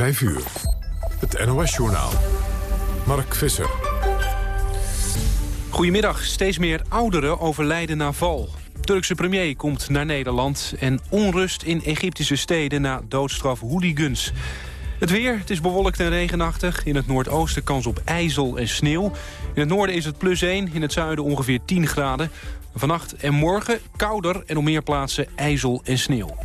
5 uur. Het NOS-journaal. Mark Visser. Goedemiddag. Steeds meer ouderen overlijden na val. Turkse premier komt naar Nederland en onrust in Egyptische steden na doodstraf hooligans. Het weer, het is bewolkt en regenachtig. In het noordoosten kans op ijzel en sneeuw. In het noorden is het plus 1, in het zuiden ongeveer 10 graden. Vannacht en morgen kouder en op meer plaatsen ijzel en sneeuw.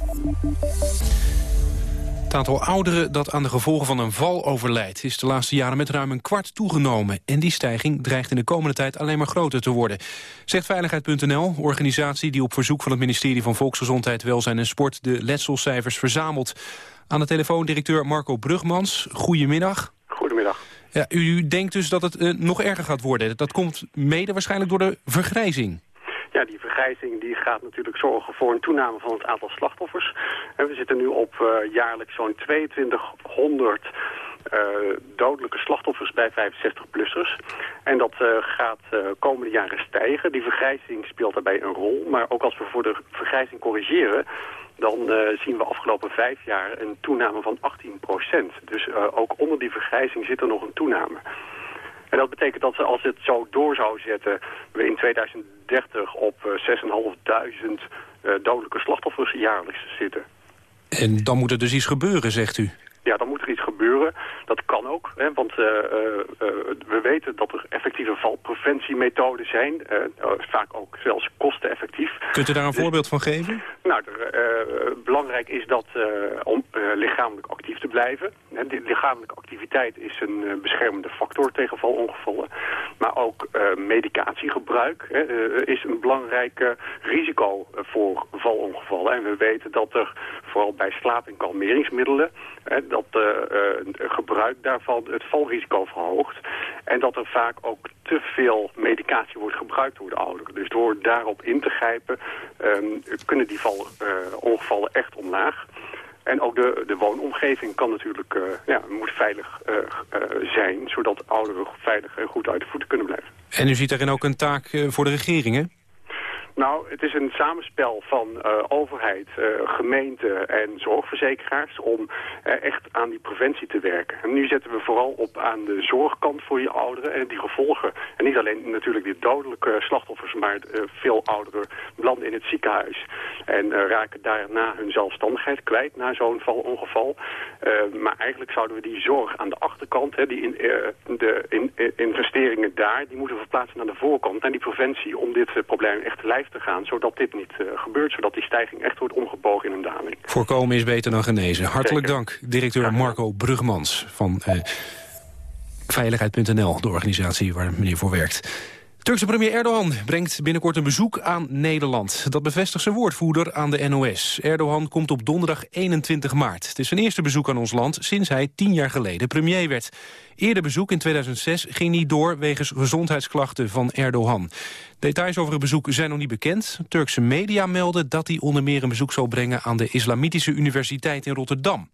Het aantal ouderen dat aan de gevolgen van een val overlijdt... is de laatste jaren met ruim een kwart toegenomen. En die stijging dreigt in de komende tijd alleen maar groter te worden. Zegt Veiligheid.nl, organisatie die op verzoek van het ministerie van Volksgezondheid, Welzijn en Sport... de letselcijfers verzamelt. Aan de telefoon directeur Marco Brugmans. Goedemiddag. Goedemiddag. Ja, u denkt dus dat het uh, nog erger gaat worden. Dat komt mede waarschijnlijk door de vergrijzing. Ja, die vergrijzing die gaat natuurlijk zorgen voor een toename van het aantal slachtoffers. En we zitten nu op uh, jaarlijks zo'n 2200 uh, dodelijke slachtoffers bij 65-plussers. En dat uh, gaat uh, komende jaren stijgen. Die vergrijzing speelt daarbij een rol. Maar ook als we voor de vergrijzing corrigeren dan zien we afgelopen vijf jaar een toename van 18 procent. Dus ook onder die vergrijzing zit er nog een toename. En dat betekent dat als het zo door zou zetten... we in 2030 op uh, 6.500 dodelijke slachtoffers jaarlijks zitten. En dan moet er dus iets gebeuren, zegt u? Ja, dan moet er iets gebeuren. Dat kan ook, hè, want uh, uh, uh, we weten dat er effectieve valpreventiemethoden zijn. vaak ook zelfs kosteneffectief. Kunt u daar een voorbeeld van geven? Nou, er, belangrijk is dat om lichamelijk actief te blijven. De lichamelijke activiteit is een beschermende factor tegen valongevallen. Maar ook medicatiegebruik hè, is een belangrijk risico voor valongevallen. En we weten dat er vooral bij slaap- en kalmeringsmiddelen dat uh, uh, gebruik daarvan het valrisico verhoogt. En dat er vaak ook te veel medicatie wordt gebruikt door de ouderen. Dus door daarop in te grijpen um, kunnen die valongevallen uh, echt omlaag. En ook de, de woonomgeving kan natuurlijk, ja, moet veilig zijn... zodat ouderen veilig en goed uit de voeten kunnen blijven. En u ziet daarin ook een taak voor de regering, hè? Nou, het is een samenspel van uh, overheid, uh, gemeente en zorgverzekeraars om uh, echt aan die preventie te werken. En nu zetten we vooral op aan de zorgkant voor je ouderen en die gevolgen. En niet alleen natuurlijk die dodelijke slachtoffers, maar veel ouderen belanden in het ziekenhuis. En raken daarna hun zelfstandigheid kwijt na zo'n valongeval. maar eigenlijk zouden we die zorg aan de achterkant, hè, die in, de in, investeringen daar, die moeten verplaatsen naar de voorkant. En die preventie om dit probleem echt te te gaan, zodat dit niet uh, gebeurt, zodat die stijging echt wordt omgebogen in een daling. Voorkomen is beter dan genezen. Hartelijk Zeker. dank, directeur Marco Brugmans van uh, Veiligheid.nl, de organisatie waar meneer voor werkt. Turkse premier Erdogan brengt binnenkort een bezoek aan Nederland. Dat bevestigt zijn woordvoerder aan de NOS. Erdogan komt op donderdag 21 maart. Het is zijn eerste bezoek aan ons land sinds hij tien jaar geleden premier werd. Eerder bezoek in 2006 ging niet door wegens gezondheidsklachten van Erdogan. Details over het bezoek zijn nog niet bekend. Turkse media melden dat hij onder meer een bezoek zal brengen... aan de Islamitische Universiteit in Rotterdam.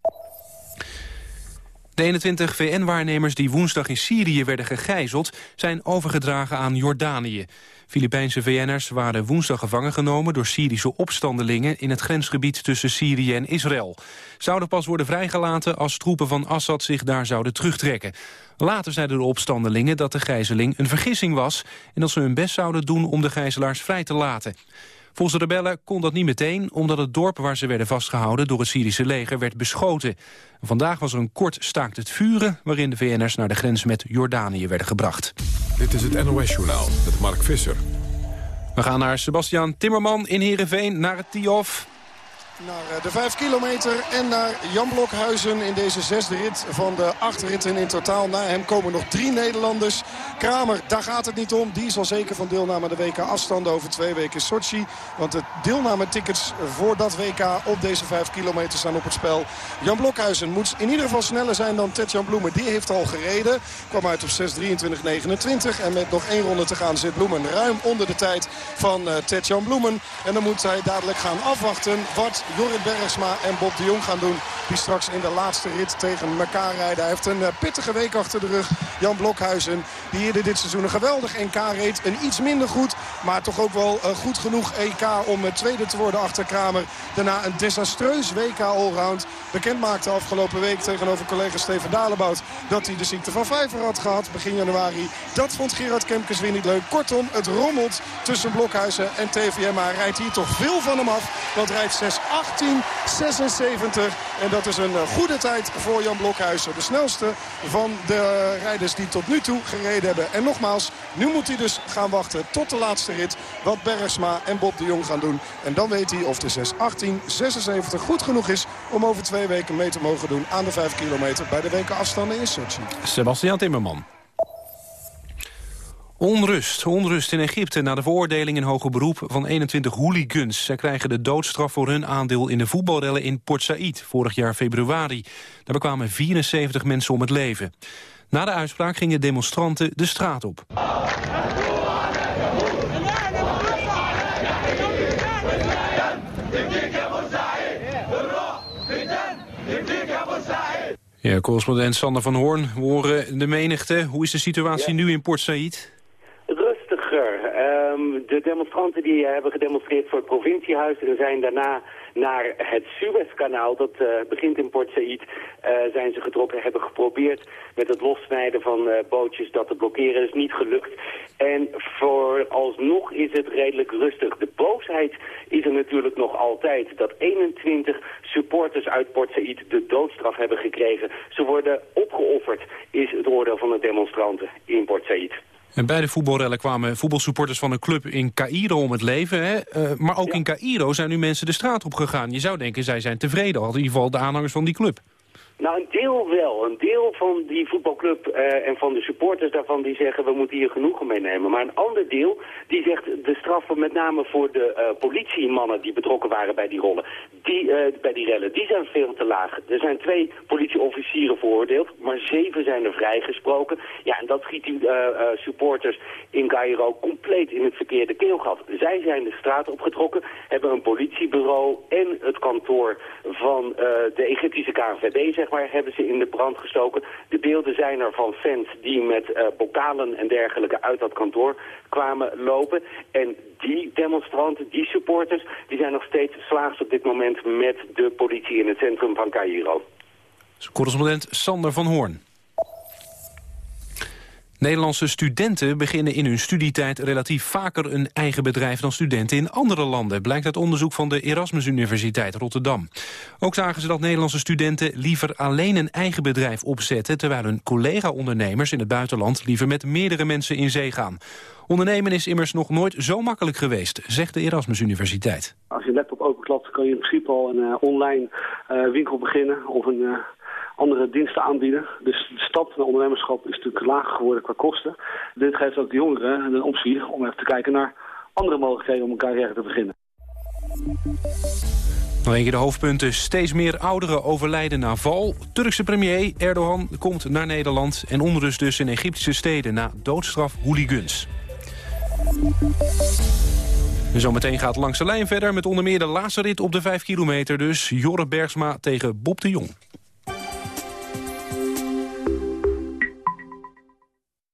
De 21 VN-waarnemers die woensdag in Syrië werden gegijzeld... zijn overgedragen aan Jordanië. Filipijnse VN'ers waren woensdag gevangen genomen... door Syrische opstandelingen in het grensgebied tussen Syrië en Israël. Zouden pas worden vrijgelaten als troepen van Assad zich daar zouden terugtrekken. Later zeiden de opstandelingen dat de gijzeling een vergissing was... en dat ze hun best zouden doen om de gijzelaars vrij te laten. Volgens de rebellen kon dat niet meteen, omdat het dorp waar ze werden vastgehouden door het Syrische leger werd beschoten. Vandaag was er een kort staakt het vuren, waarin de VN'ers naar de grens met Jordanië werden gebracht. Dit is het NOS-journaal met Mark Visser. We gaan naar Sebastian Timmerman in Heerenveen, naar het Tiof naar eh, de 5 kilometer en naar Jan Blokhuizen in deze zesde rit van de acht ritten in totaal. Na hem komen nog drie Nederlanders. Kramer, daar gaat het niet om. Die is al zeker van deelname de WK afstanden over twee weken Sochi. Want de deelnametickets voor dat WK op deze 5 kilometer staan op het spel. Jan Blokhuizen moet in ieder geval sneller zijn dan Tetjan Bloemen. Die heeft al gereden. Kwam uit op 6.23.29. En met nog één ronde te gaan zit Bloemen ruim onder de tijd van uh, Tetjan Bloemen. En dan moet hij dadelijk gaan afwachten wat Jorrit Bergsma en Bob de Jong gaan doen. Die straks in de laatste rit tegen elkaar rijden. Hij heeft een pittige week achter de rug. Jan Blokhuizen, die eerder dit seizoen een geweldig NK reed. Een iets minder goed Maar toch ook wel goed genoeg EK om tweede te worden achter Kramer. Daarna een desastreus WK allround. Bekend maakte afgelopen week tegenover collega Steven Dalebout... dat hij de ziekte van Vijver had gehad begin januari. Dat vond Gerard Kemkes weer niet leuk. Kortom, het rommelt tussen Blokhuizen en TVM. Maar rijdt hier toch veel van hem af. Dat rijdt 6.18.76. En dat is een goede tijd voor Jan Blokhuizen. De snelste van de rijders die tot nu toe gereden hebben. En nogmaals, nu moet hij dus gaan wachten tot de laatste rit. Wat Bergsma en Bob de Jong gaan doen. En dan weet hij of de 6.18.76 goed genoeg is om over twee weken mee te mogen doen aan de 5 kilometer bij de weken afstanden in Sochi. Sebastian Timmerman. Onrust. Onrust in Egypte na de veroordeling in hoger beroep van 21 hooligans. Zij krijgen de doodstraf voor hun aandeel in de voetbalrellen in Port Said vorig jaar februari. Daar bekwamen 74 mensen om het leven. Na de uitspraak gingen demonstranten de straat op. Ja, correspondent Sander van Hoorn. We horen de menigte. Hoe is de situatie nu in Port Said? De demonstranten die hebben gedemonstreerd voor het provinciehuis en zijn daarna naar het Suezkanaal. Dat uh, begint in Port Said. Uh, zijn ze getrokken, hebben geprobeerd met het lossnijden van bootjes dat te blokkeren. is niet gelukt. En vooralsnog is het redelijk rustig. De boosheid is er natuurlijk nog altijd. Dat 21 supporters uit Port Said de doodstraf hebben gekregen. Ze worden opgeofferd, is het oordeel van de demonstranten in Port Said. En bij de voetbalrellen kwamen voetbalsupporters van een club in Cairo om het leven. Hè? Uh, maar ook in Cairo zijn nu mensen de straat op gegaan. Je zou denken, zij zijn tevreden, al in ieder geval de aanhangers van die club. Nou, een deel wel. Een deel van die voetbalclub uh, en van de supporters daarvan die zeggen we moeten hier genoegen mee nemen. Maar een ander deel die zegt de straffen met name voor de uh, politiemannen die betrokken waren bij die rollen, die, uh, bij die rellen, die zijn veel te laag. Er zijn twee politieofficieren veroordeeld, maar zeven zijn er vrijgesproken. Ja, en dat schiet die supporters in Cairo compleet in het verkeerde keelgat. Zij zijn de straat opgetrokken, hebben een politiebureau en het kantoor van de Egyptische KNVB, zeg maar, hebben ze in de brand gestoken. De beelden zijn er van fans die met uh, bokalen en dergelijke uit dat kantoor kwamen lopen. En die demonstranten, die supporters, die zijn nog steeds slaags op dit moment met de politie in het centrum van Cairo. Correspondent Sander van Hoorn. Nederlandse studenten beginnen in hun studietijd relatief vaker een eigen bedrijf dan studenten in andere landen, blijkt uit onderzoek van de Erasmus Universiteit Rotterdam. Ook zagen ze dat Nederlandse studenten liever alleen een eigen bedrijf opzetten, terwijl hun collega-ondernemers in het buitenland liever met meerdere mensen in zee gaan. Ondernemen is immers nog nooit zo makkelijk geweest, zegt de Erasmus Universiteit. Als je laptop openklapt kan je in principe al een uh, online uh, winkel beginnen of een... Uh andere diensten aanbieden. Dus de stap naar ondernemerschap is natuurlijk lager geworden qua kosten. Dit geeft ook de jongeren een optie om even te kijken naar andere mogelijkheden om een carrière te beginnen. Nog een keer de hoofdpunten. Steeds meer ouderen overlijden na val. Turkse premier Erdogan komt naar Nederland... en onrust dus in Egyptische steden na doodstraf hooligans. En zometeen gaat langs de lijn verder met onder meer de laatste rit op de 5 kilometer. Dus Jorre Bergsma tegen Bob de Jong.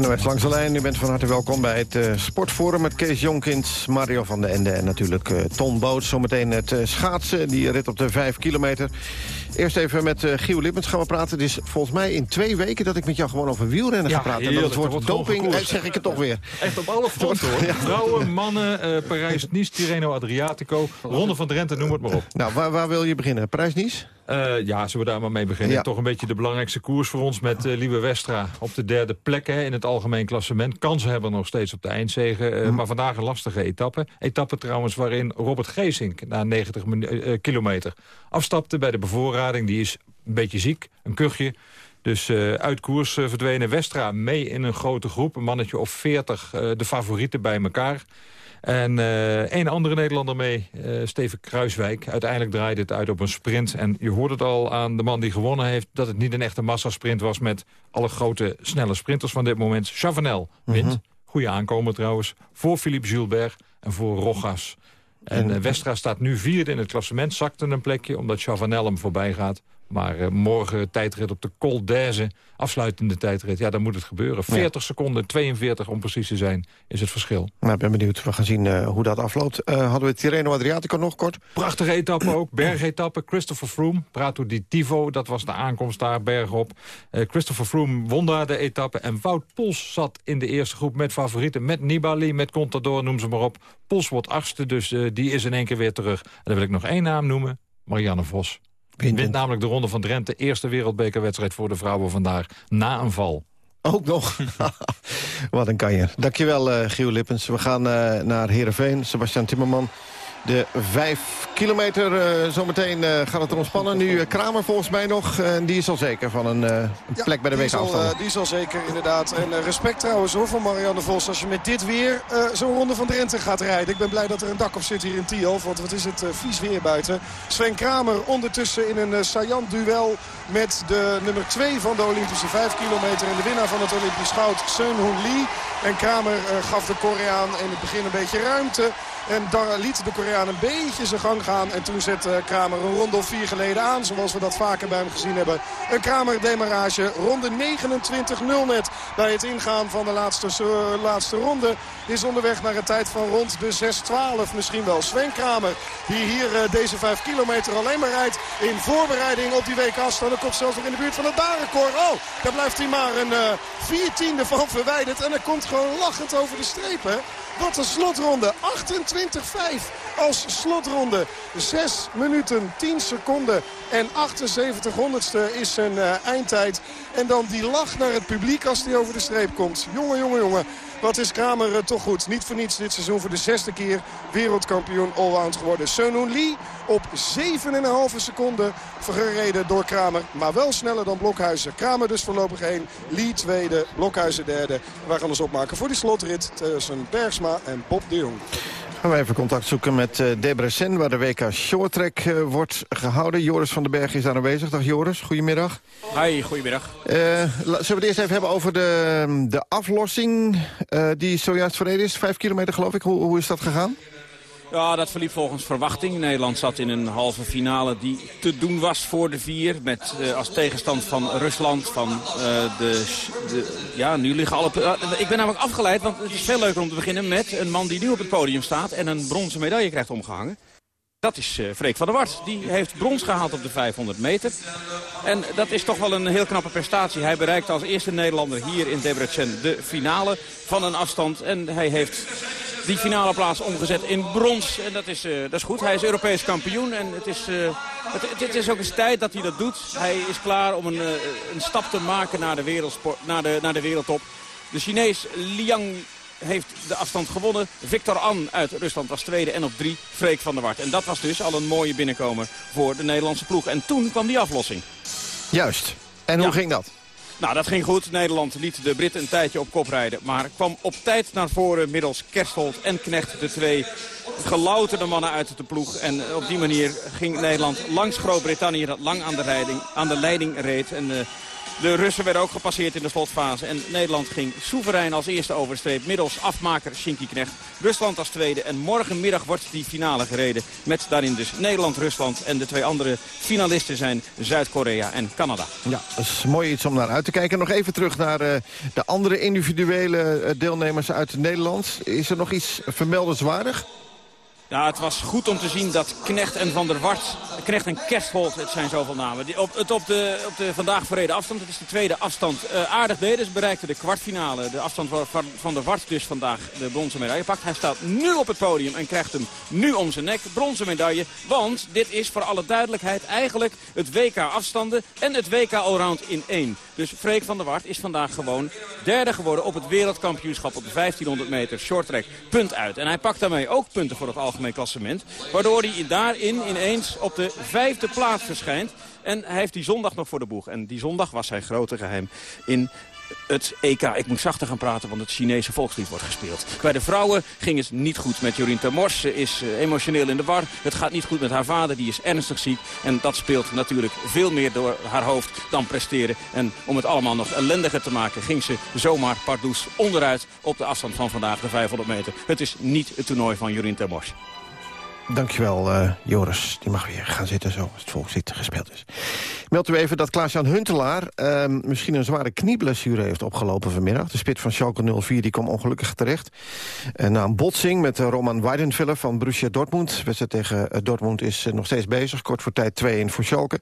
NOS langs de lijn, u bent van harte welkom bij het uh, Sportforum... met Kees Jonkins, Mario van den Ende en natuurlijk uh, Ton Boots. Zometeen het uh, schaatsen, die rit op de 5 kilometer. Eerst even met uh, Giel Lippens gaan we praten. Het is volgens mij in twee weken dat ik met jou gewoon over wielrennen ja, ga praten. En dat het woord doping, zeg ik het toch weer. Echt op alle fronten hoor. Ja. Vrouwen, mannen, Parijs-Nice, Tirreno Adriatico, Ronde van Drenthe, noem het maar op. Nou, waar, waar wil je beginnen? Parijs-Nice? Uh, ja, zullen we daar maar mee beginnen. Ja. Toch een beetje de belangrijkste koers voor ons met uh, Liebe Westra op de derde plek hè, in het algemeen klassement. Kansen hebben nog steeds op de eindzegen, uh, mm. maar vandaag een lastige etappe. Etappe trouwens waarin Robert Geesink na 90 kilometer afstapte bij de bevoorrading. Die is een beetje ziek, een kuchje. Dus uit koers verdwenen Westra mee in een grote groep. Een mannetje of 40, de favorieten bij elkaar. En uh, een andere Nederlander mee, uh, Steven Kruiswijk. Uiteindelijk draaide het uit op een sprint. En je hoort het al aan de man die gewonnen heeft... dat het niet een echte massasprint was met alle grote snelle sprinters van dit moment. Chavanel wint. -hmm. Goeie aankomen trouwens. Voor Philippe Gilbert en voor Rogas. En uh, Westra staat nu vierde in het klassement. Zakte een plekje omdat Chavanel hem voorbij gaat. Maar uh, morgen tijdrit op de Col d'Aise, afsluitende tijdrit. Ja, dan moet het gebeuren. 40 ja. seconden, 42 om precies te zijn, is het verschil. Nou, ik ben benieuwd. We gaan zien uh, hoe dat afloopt. Uh, hadden we Tirreno Adriatico nog kort? Prachtige etappe ook. Bergetappe. Christopher Froome. Prato di Tivo, dat was de aankomst daar, bergop. Christopher Froome won daar de etappe. En Wout Pols zat in de eerste groep met favorieten. Met Nibali, met Contador, noem ze maar op. Pols wordt achtste, dus die is in één keer weer terug. En dan wil ik nog één naam noemen. Marianne Vos. Wint, namelijk de Ronde van Drenthe. Eerste wereldbekerwedstrijd voor de vrouwen vandaag. Na een val. Ook nog. Wat een kanjer. Dankjewel, uh, Giel Lippens. We gaan uh, naar Heerenveen. Sebastian Timmerman. De vijf kilometer, uh, zometeen uh, gaat het er ontspannen. Nu uh, Kramer volgens mij nog. En die is al zeker van een ja, plek bij de week afstand. die is al zeker, inderdaad. En respect trouwens hoor van Marianne Vos. Als je met dit weer zo'n ronde van Drenthe gaat rijden. Ik ben blij dat er een dak op zit hier in Tielf. Want wat is het vies weer buiten. Sven Kramer ondertussen in een saillant duel met de nummer 2 van de Olympische 5 kilometer. En de winnaar van het Olympisch goud, Seun Hoon Lee. En Kramer gaf de Koreaan in het begin een beetje ruimte. En daar liet de Koreaan een beetje zijn gang gaan. En toen zette Kramer een ronde of vier geleden aan. Zoals we dat vaker bij hem gezien hebben. Een Kramer-demarage. Ronde 29-0 net. Bij het ingaan van de laatste, uh, laatste ronde is onderweg naar een tijd van rond de 6-12 misschien wel. Sven Kramer die hier uh, deze 5 kilometer alleen maar rijdt in voorbereiding op die week afstand. Komt zelfs nog in de buurt van het baanrecord. Oh, daar blijft hij maar een uh, viertiende van verwijderd. En hij komt gewoon lachend over de streep hè. Wat een slotronde. 28-5 als slotronde. 6 minuten, 10 seconden en 78 honderdste is zijn uh, eindtijd. En dan die lach naar het publiek als hij over de streep komt. Jongen, jongen, jongen. Wat is Kramer uh, toch goed. Niet voor niets dit seizoen voor de zesde keer wereldkampioen allround geworden. Seung Lee op 7,5 seconden gereden door Kramer. Maar wel sneller dan Blokhuizen. Kramer dus voorlopig één. Lee tweede, Blokhuizen derde. Wij gaan ons opmaken voor die slotrit tussen Bergsma en Bob de Jong. Gaan we even contact zoeken met uh, Debrecen, waar de WK Shorttrack uh, wordt gehouden. Joris van den Berg is daar aanwezig. Dag Joris, goedemiddag. Hi, goedemiddag. Uh, zullen we het eerst even hebben over de, de aflossing die zojuist verreden is? Vijf kilometer geloof ik. Hoe, hoe is dat gegaan? Ja, dat verliep volgens verwachting. Nederland zat in een halve finale die te doen was voor de vier. Met uh, als tegenstand van Rusland. Van, uh, de, ja, nu liggen alle... Uh, ik ben namelijk afgeleid, want het is veel leuker om te beginnen met een man die nu op het podium staat... en een bronzen medaille krijgt omgehangen. Dat is Freek van der Wart. Die heeft brons gehaald op de 500 meter. En dat is toch wel een heel knappe prestatie. Hij bereikt als eerste Nederlander hier in Debrecen de finale van een afstand. En hij heeft die finale plaats omgezet in brons. En dat is, uh, dat is goed. Hij is Europees kampioen. En het is, uh, het, het, is ook eens tijd dat hij dat doet. Hij is klaar om een, uh, een stap te maken naar de, wereldsport, naar, de, naar de wereldtop. De Chinees Liang heeft de afstand gewonnen. Victor An uit Rusland was tweede en op drie Freek van der Wart. En dat was dus al een mooie binnenkomer voor de Nederlandse ploeg. En toen kwam die aflossing. Juist. En hoe ja. ging dat? Nou, dat ging goed. Nederland liet de Britten een tijdje op kop rijden. Maar kwam op tijd naar voren middels Kersthold en Knecht. De twee gelouterde mannen uit de ploeg. En op die manier ging Nederland langs Groot-Brittannië... dat lang aan de, leiding reed. En uh, De Russen werden ook gepasseerd in de slotfase. En Nederland ging soeverein als eerste over de streep. Middels afmaker Shinky Knecht. Rusland als tweede. En morgenmiddag wordt die finale gereden. Met daarin dus Nederland, Rusland. En de twee andere finalisten zijn Zuid-Korea en Canada. Ja, dat is mooi iets om naar uit te kijken. Nog even terug naar uh, de andere individuele uh, deelnemers uit Nederland. Is er nog iets vermeldenswaardig? Ja, het was goed om te zien dat Knecht en Van der Wart, Knecht en Kerstholt, het zijn zoveel namen, die op, het op de, op de vandaag verreden afstand, het is de tweede afstand, uh, aardig deden. Ze bereikten de kwartfinale. De afstand van Van der Wart dus vandaag de bronzen medaille pakt. Hij staat nu op het podium en krijgt hem nu om zijn nek. Bronzen medaille, want dit is voor alle duidelijkheid eigenlijk het WK afstanden en het WK allround in één. Dus Freek van der Wart is vandaag gewoon derde geworden op het wereldkampioenschap op de 1500 meter shorttrack. Punt uit. En hij pakt daarmee ook punten voor het algemeen klassement. Waardoor hij daarin ineens op de vijfde plaats verschijnt. En hij heeft die zondag nog voor de boeg. En die zondag was zijn grote geheim in het EK. Ik moet zachter gaan praten, want het Chinese volkslied wordt gespeeld. Bij de vrouwen ging het niet goed met Jorien Termors. Ze is uh, emotioneel in de war. Het gaat niet goed met haar vader, die is ernstig ziek. En dat speelt natuurlijk veel meer door haar hoofd dan presteren. En om het allemaal nog ellendiger te maken... ging ze zomaar pardoes onderuit op de afstand van vandaag, de 500 meter. Het is niet het toernooi van Jorien Termors. Dankjewel, uh, Joris. Die mag weer gaan zitten zo als het volkslied gespeeld is. Meld u even dat Klaas-Jan Huntelaar uh, misschien een zware knieblessure heeft opgelopen vanmiddag. De spit van Schalke 04 die kwam ongelukkig terecht. Na een botsing met uh, Roman Weidenfeller van Borussia Dortmund. Wedstrijd tegen Dortmund is nog steeds bezig. Kort voor tijd 2-1 voor Schalke.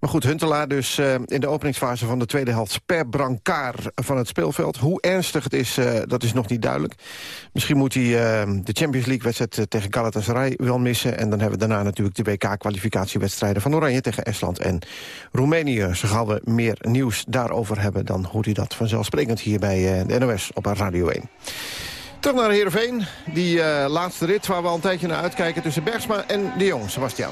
Maar goed, Huntelaar dus in de openingsfase van de tweede helft... per brancard van het speelveld. Hoe ernstig het is, dat is nog niet duidelijk. Misschien moet hij de Champions League-wedstrijd tegen Galatasaray missen. En dan hebben we daarna natuurlijk de WK-kwalificatiewedstrijden van Oranje tegen Estland en Roemenië. Zo gaan we meer nieuws daarover hebben, dan hoort u dat vanzelfsprekend hier bij de NOS op Radio 1. Terug naar Heerenveen. Die uh, laatste rit waar we al een tijdje naar uitkijken tussen Bergsma en de Jong. Sebastian.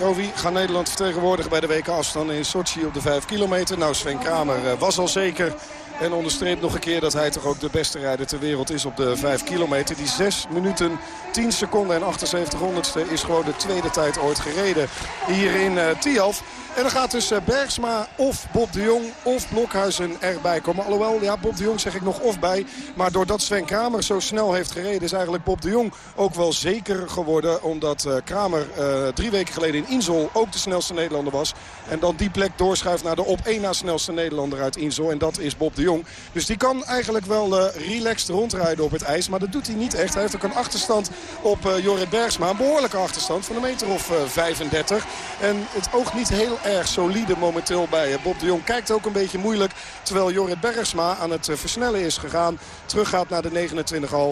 Oh wie gaat Nederland vertegenwoordigen bij de WK afstand in Sochi op de 5 kilometer? Nou, Sven Kramer uh, was al zeker en onderstreept nog een keer dat hij toch ook de beste rijder ter wereld is op de 5 kilometer. Die 6 minuten 10 seconden en 78 honderdste is gewoon de tweede tijd ooit gereden hier in uh, Tialf. En dan gaat dus Bergsma of Bob de Jong of Blokhuizen erbij komen. Alhoewel, ja, Bob de Jong zeg ik nog of bij. Maar doordat Sven Kramer zo snel heeft gereden... is eigenlijk Bob de Jong ook wel zeker geworden. Omdat uh, Kramer drie weken geleden in Insel ook de snelste Nederlander was. En dan die plek doorschuift naar de op één na snelste Nederlander uit Insel. En dat is Bob de Jong. Dus die kan eigenlijk wel uh, relaxed rondrijden op het ijs. Maar dat doet hij niet echt. Hij heeft ook een achterstand op uh, Jorrit Bergsma. Een behoorlijke achterstand van een meter of 35. En het oogt niet heel erg solide momenteel bij Bob de Jong. Kijkt ook een beetje moeilijk. Terwijl Jorrit Bergsma aan het versnellen is gegaan. Teruggaat naar de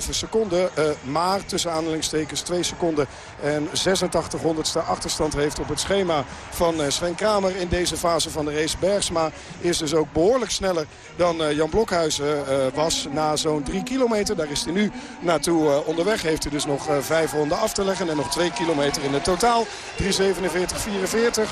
29,5 seconden. Uh, maar tussen aanhalingstekens 2 seconden en 86 honderdste achterstand heeft op het schema van uh, Sven Kramer in deze fase van de race. Bergsma is dus ook behoorlijk sneller dan uh, Jan Blokhuizen was na zo'n 3 kilometer. Daar is hij nu naartoe onderweg. Heeft hij dus nog 5 ronden af te leggen en nog 2 kilometer in het totaal. 3.47-44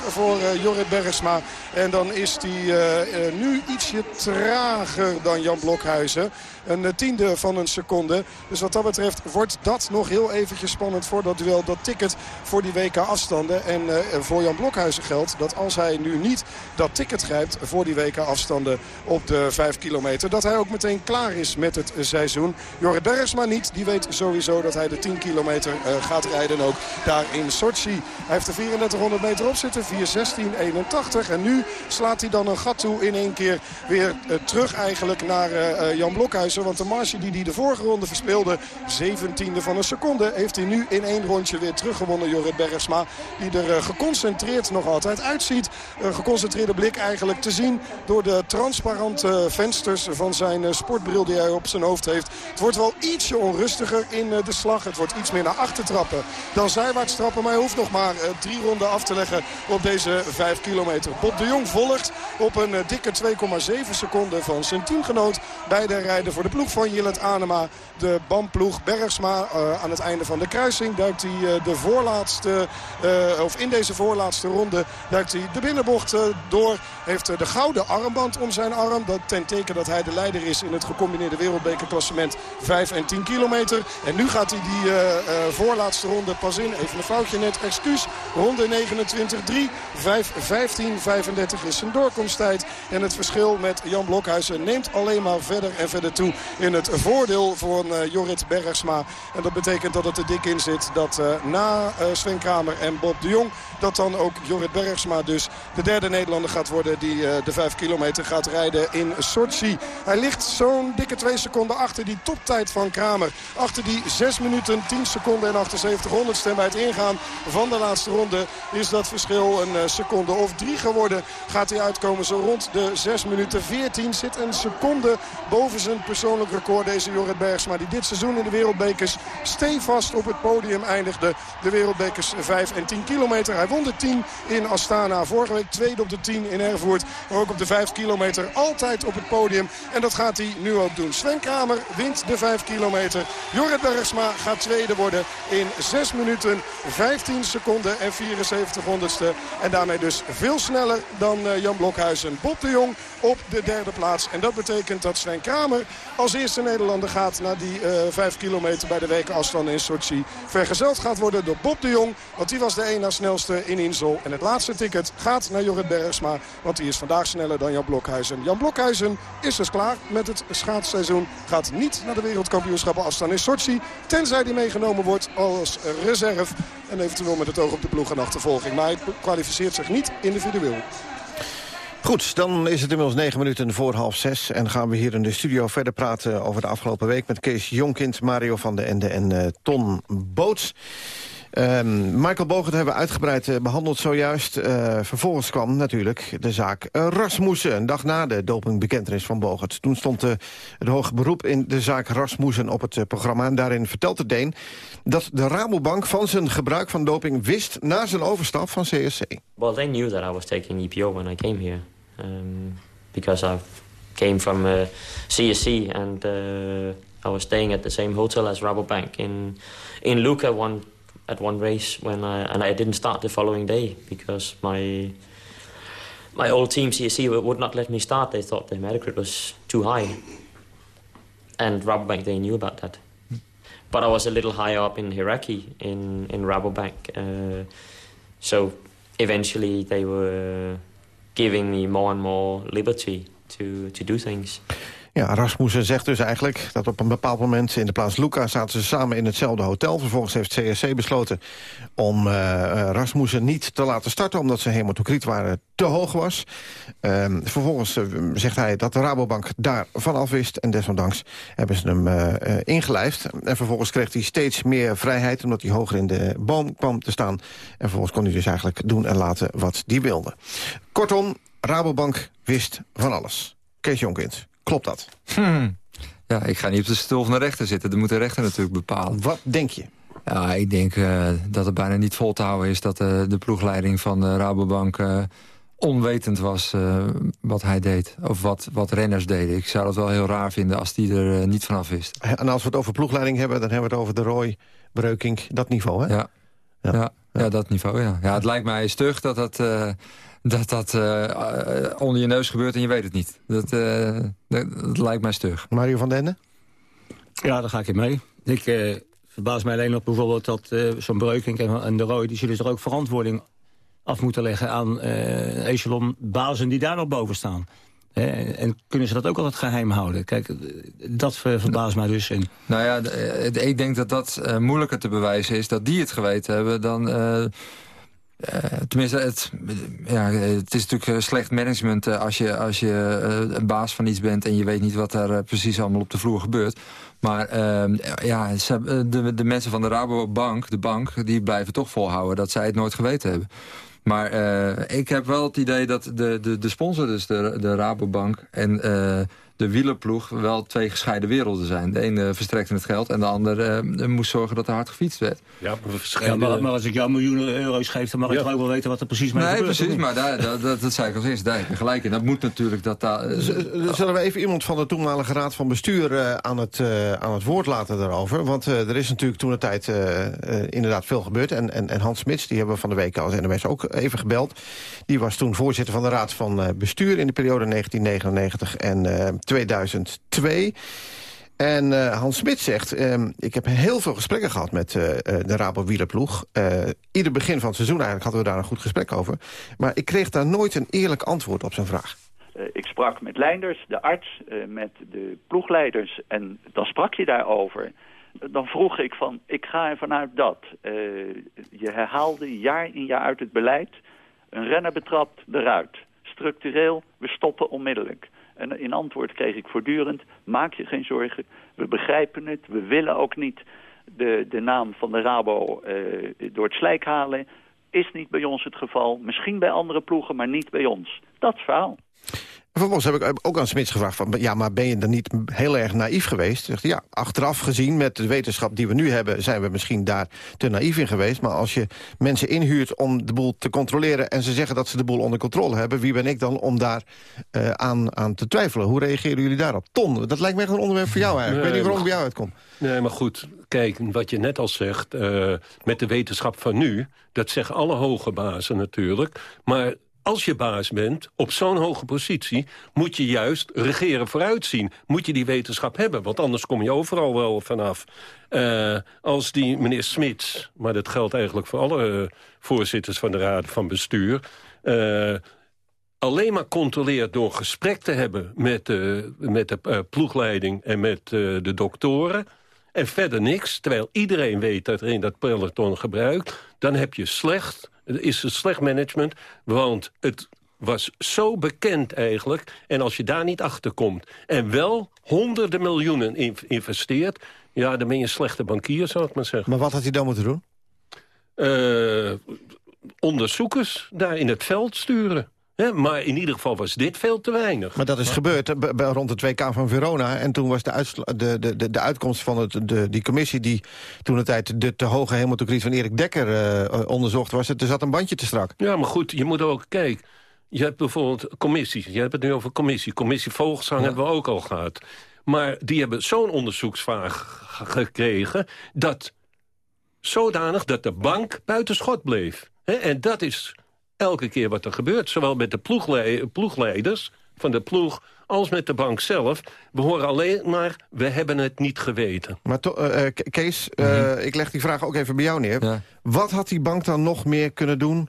voor Jorrit Bergsma. En dan is hij nu ietsje trager dan Jan Blokhuizen. Een tiende van een seconde. Dus wat dat betreft wordt dat nog heel eventjes spannend voor dat duel. Dat ticket voor die WK afstanden. En uh, voor Jan Blokhuizen geldt dat als hij nu niet dat ticket grijpt voor die WK afstanden op de 5 kilometer. Dat hij ook meteen klaar is met het seizoen. Jorrit Bergsma niet. Die weet sowieso dat hij de 10 kilometer gaat rijden ook daar in Sochi. Hij heeft de 3400 meter op zitten. 4.16.81. En nu slaat hij dan een gat toe in één keer weer terug eigenlijk naar Jan Blokhuizen. Want de marge die hij de vorige ronde verspeelde, 17e van een seconde, heeft hij nu in één rondje weer teruggewonnen. Jorrit Bergsma, die er uh, geconcentreerd nog altijd uitziet. Een geconcentreerde blik eigenlijk te zien door de transparante vensters van zijn uh, sportbril die hij op zijn hoofd heeft. Het wordt wel ietsje onrustiger in de slag. Het wordt iets meer naar achter trappen dan zijwaarts trappen. Maar hij hoeft nog maar drie ronden af te leggen op deze vijf kilometer. Bob de Jong volgt op een dikke 2,7 seconden van zijn teamgenoot. Beide rijden voor de ploeg van Jillet Anema. De bandploeg Bergsma uh, aan het einde van de kruising duikt hij uh, de voorlaatste, uh, of in deze voorlaatste ronde duikt hij de binnenbocht door. Heeft de gouden armband om zijn arm. Dat ten teken dat hij de leider is in het gecombineerde wereldbekerklassement 5 en 10 kilometer. En nu gaat hij die voorlaatste ronde pas in. Even een foutje net, excuus. Ronde 29-3, 5, 15, 35 is zijn doorkomsttijd. En het verschil met Jan Blokhuizen neemt alleen maar verder en verder toe in het voordeel voor uh, Jorrit Bergsma. En dat betekent dat het er dik in zit dat na Sven Kramer en Bob de Jong... dat dan ook Jorrit Bergsma dus de derde Nederlander gaat worden... die de 5 kilometer gaat rijden in Sochi. Hij ligt zo'n dikke 2 seconden achter die toptijd van Kramer. Achter die 6 minuten, 10 seconden en 78 honderdste bij het ingaan van de laatste ronde... is dat verschil een seconde of drie geworden. Gaat hij uitkomen zo rond de 6 minuten 14. Zit een seconde boven zijn persoonlijk record deze Jorrit Bergsma... die dit seizoen in de wereldbekers stevast op het podium eindigde. De wereldbekers 5 en 10 kilometer. Hij won de 10 in Astana. Vorige week tweede op de 10 in Erfurt. Maar ook op de 5 kilometer altijd op het podium. En dat gaat hij nu ook doen. Sven Kramer wint de 5 kilometer. Jorrit Bergsma gaat tweede worden in 6 minuten, 15 seconden en 74 honderdste. En daarmee dus veel sneller dan Jan Blokhuizen. Bob de Jong op de derde plaats. En dat betekent dat Sven Kramer als eerste Nederlander gaat... naar die uh, 5 kilometer bij de wekenafstand in Sochi. Vergezeld gaat worden door Bob de Jong. Want die was de één na snelste in Insel. En het laatste ticket gaat naar Jorrit Bergsma. Want die is vandaag sneller dan Jan Blokhuizen. Jan Blokhuizen is dus klaar met het schaatsseizoen. Gaat niet naar de wereldkampioenschappen afstand in Sochi. Tenzij die meegenomen wordt als reserve. En eventueel met het oog op de ploeg en achtervolging. Maar hij kwalificeert zich niet individueel. Goed, dan is het inmiddels negen minuten voor half zes... en gaan we hier in de studio verder praten over de afgelopen week... met Kees Jonkind, Mario van den Ende en uh, Ton Boots. Um, Michael Bogert hebben we uitgebreid uh, behandeld zojuist. Uh, vervolgens kwam natuurlijk de zaak uh, Rasmussen. Een dag na de dopingbekentenis van Bogert. Toen stond het hoge beroep in de zaak Rasmussen op het programma. En daarin vertelt de Deen dat de Rabobank van zijn gebruik van doping wist... na zijn overstap van CSC. Well, they knew that I was taking EPO when I came here. Um, because I came from uh, CSC and uh, I was staying at the same hotel as Rabobank in in Lucca one at one race when I and I didn't start the following day because my my old team CSC would not let me start. They thought the hematocrit was too high, and Rabobank they knew about that. But I was a little higher up in hierarchy in in Rabobank, uh, so eventually they were giving me more and more liberty to, to do things. Ja, Rasmussen zegt dus eigenlijk dat op een bepaald moment in de plaats Luca zaten ze samen in hetzelfde hotel. Vervolgens heeft CSC besloten om uh, Rasmussen niet te laten starten... omdat zijn hematocriet waren te hoog was. Uh, vervolgens uh, zegt hij dat de Rabobank daar vanaf wist. En desondanks hebben ze hem ingelijfd. En vervolgens kreeg hij steeds meer vrijheid... omdat hij hoger in de boom kwam te staan. En vervolgens kon hij dus eigenlijk doen en laten wat hij wilde. Kortom, Rabobank wist van alles. Kees Jonkins. Klopt dat? Hmm. Ja, ik ga niet op de stoel van de rechter zitten. Dat moet de rechter natuurlijk bepalen. Wat denk je? Ja, ik denk uh, dat het bijna niet vol te houden is... dat uh, de ploegleiding van de Rabobank uh, onwetend was wat hij deed. Of wat, wat renners deden. Ik zou het wel heel raar vinden als die er niet vanaf wist. En als we het over ploegleiding hebben... dan hebben we het over de Roy, Breukink, dat niveau, hè? Ja, ja. ja, ja dat niveau, ja. ja. Het lijkt mij stug dat dat dat dat uh, onder je neus gebeurt en je weet het niet. Dat, uh, dat, dat, lijkt mij stug. Mario van Dende? Ja, daar ga ik in mee. Ik uh, verbaas mij alleen nog bijvoorbeeld dat zo'n Breukink en, de Roy... die zullen er ook verantwoording af moeten leggen aan echelon-bazen die daar nog boven staan. en kunnen ze dat ook altijd geheim houden? Kijk, dat verbaast mij dus. En... Nou ja, ik denk dat dat moeilijker te bewijzen is... dat die het geweten hebben dan uh, tenminste, het, ja, het is natuurlijk eh, slecht management uh, als je, als je een baas van iets bent... en je weet niet wat daar precies allemaal op de vloer gebeurt. Maar ja, de, de mensen van de Rabobank, de bank... die blijven toch volhouden dat zij het nooit geweten hebben. Maar ik heb wel het idee dat de, de, de sponsor, dus de, de Rabobank... en de wielerploeg wel twee gescheiden werelden zijn. De ene verstrekte het geld en de andere uh, moest zorgen dat er hard gefietst werd. Ja, ja maar, maar, als ik jou miljoenen euro's geef, dan mag ik toch ook wel weten wat er precies mee nee, gebeurt. Nee, precies, maar daar, dat, dat, dat zei ik als eerste. Daar gelijk in. Dat moet natuurlijk dat daar... Uh, Zullen we even iemand van de toenmalige raad van bestuur uh, aan, het, uh, aan het woord laten daarover? Want er is natuurlijk toen de tijd inderdaad veel gebeurd. En, en, en Hans Smits, die hebben we van de week als NMS ook even gebeld. Die was toen voorzitter van de raad van bestuur in de periode 1999 en 2002. En uh, Hans Smit zegt, uh, ik heb heel veel gesprekken gehad met uh, de Rabo wielerploeg. ieder begin van het seizoen eigenlijk hadden we daar een goed gesprek over. Maar ik kreeg daar nooit een eerlijk antwoord op zijn vraag. ik sprak met Leinders, de arts, met de ploegleiders en dan sprak je daarover. Dan vroeg ik van, ik ga ervan uit dat. je herhaalde jaar in jaar uit het beleid. Een renner betrapt, eruit. Structureel, we stoppen onmiddellijk. En in antwoord kreeg ik voortdurend, maak je geen zorgen, we begrijpen het, we willen ook niet de, de naam van de Rabo uh, door het slijk halen. Is niet bij ons het geval, misschien bij andere ploegen, maar niet bij ons. Dat is verhaal. Vervolgens heb ik ook aan Smits gevraagd van... ja, maar ben je dan niet heel erg naïef geweest? Zegt ja, achteraf gezien met de wetenschap die we nu hebben... zijn we misschien daar te naïef in geweest. Maar als je mensen inhuurt om de boel te controleren... en ze zeggen dat ze de boel onder controle hebben... wie ben ik dan om daar uh, aan, aan te twijfelen? Hoe reageren jullie daarop? Ton, dat lijkt me echt een onderwerp voor jou eigenlijk. ik weet niet waarom ik bij jou uitkom. Nee, maar goed, kijk, wat je net al zegt... Uh, met de wetenschap van nu, dat zeggen alle hoge bazen natuurlijk... maar als je baas bent, op zo'n hoge positie... moet je juist regeren vooruitzien. Moet je die wetenschap hebben, want anders kom je overal wel vanaf. Uh, als die meneer Smits, maar dat geldt eigenlijk voor alle voorzitters van de Raad van Bestuur... Uh, alleen maar controleert door gesprek te hebben met, met de ploegleiding en met de doktoren... en verder niks, terwijl iedereen weet dat er in dat peloton gebruikt... dan heb je slecht is het slecht management, want het was zo bekend eigenlijk. En als je daar niet achter komt en wel honderden miljoenen investeert... ja, dan ben je een slechte bankier, zou ik maar zeggen. Maar wat had hij dan moeten doen? Uh, onderzoekers daar in het veld sturen maar in ieder geval was dit veel te weinig. Maar dat is gebeurd rond het WK van Verona. En toen was de, de, de, de uitkomst van het, de, die commissie... die toen de tijd de te hoge hematocriet van Erik Dekker uh, onderzocht was... er zat een bandje te strak. Ja, maar goed, je moet ook... kijken. je hebt bijvoorbeeld commissies. Je hebt het nu over commissie. Commissie Vogelsang ja. hebben we ook al gehad. Maar die hebben zo'n onderzoeksvraag gekregen... dat zodanig dat de bank buiten schot bleef. en dat is elke keer wat er gebeurt. Zowel met de ploegle ploegleiders van de ploeg als met de bank zelf. We horen alleen maar, we hebben het niet geweten. Maar uh, Kees, uh, mm -hmm. ik leg die vraag ook even bij jou neer. Ja. Wat had die bank dan nog meer kunnen doen...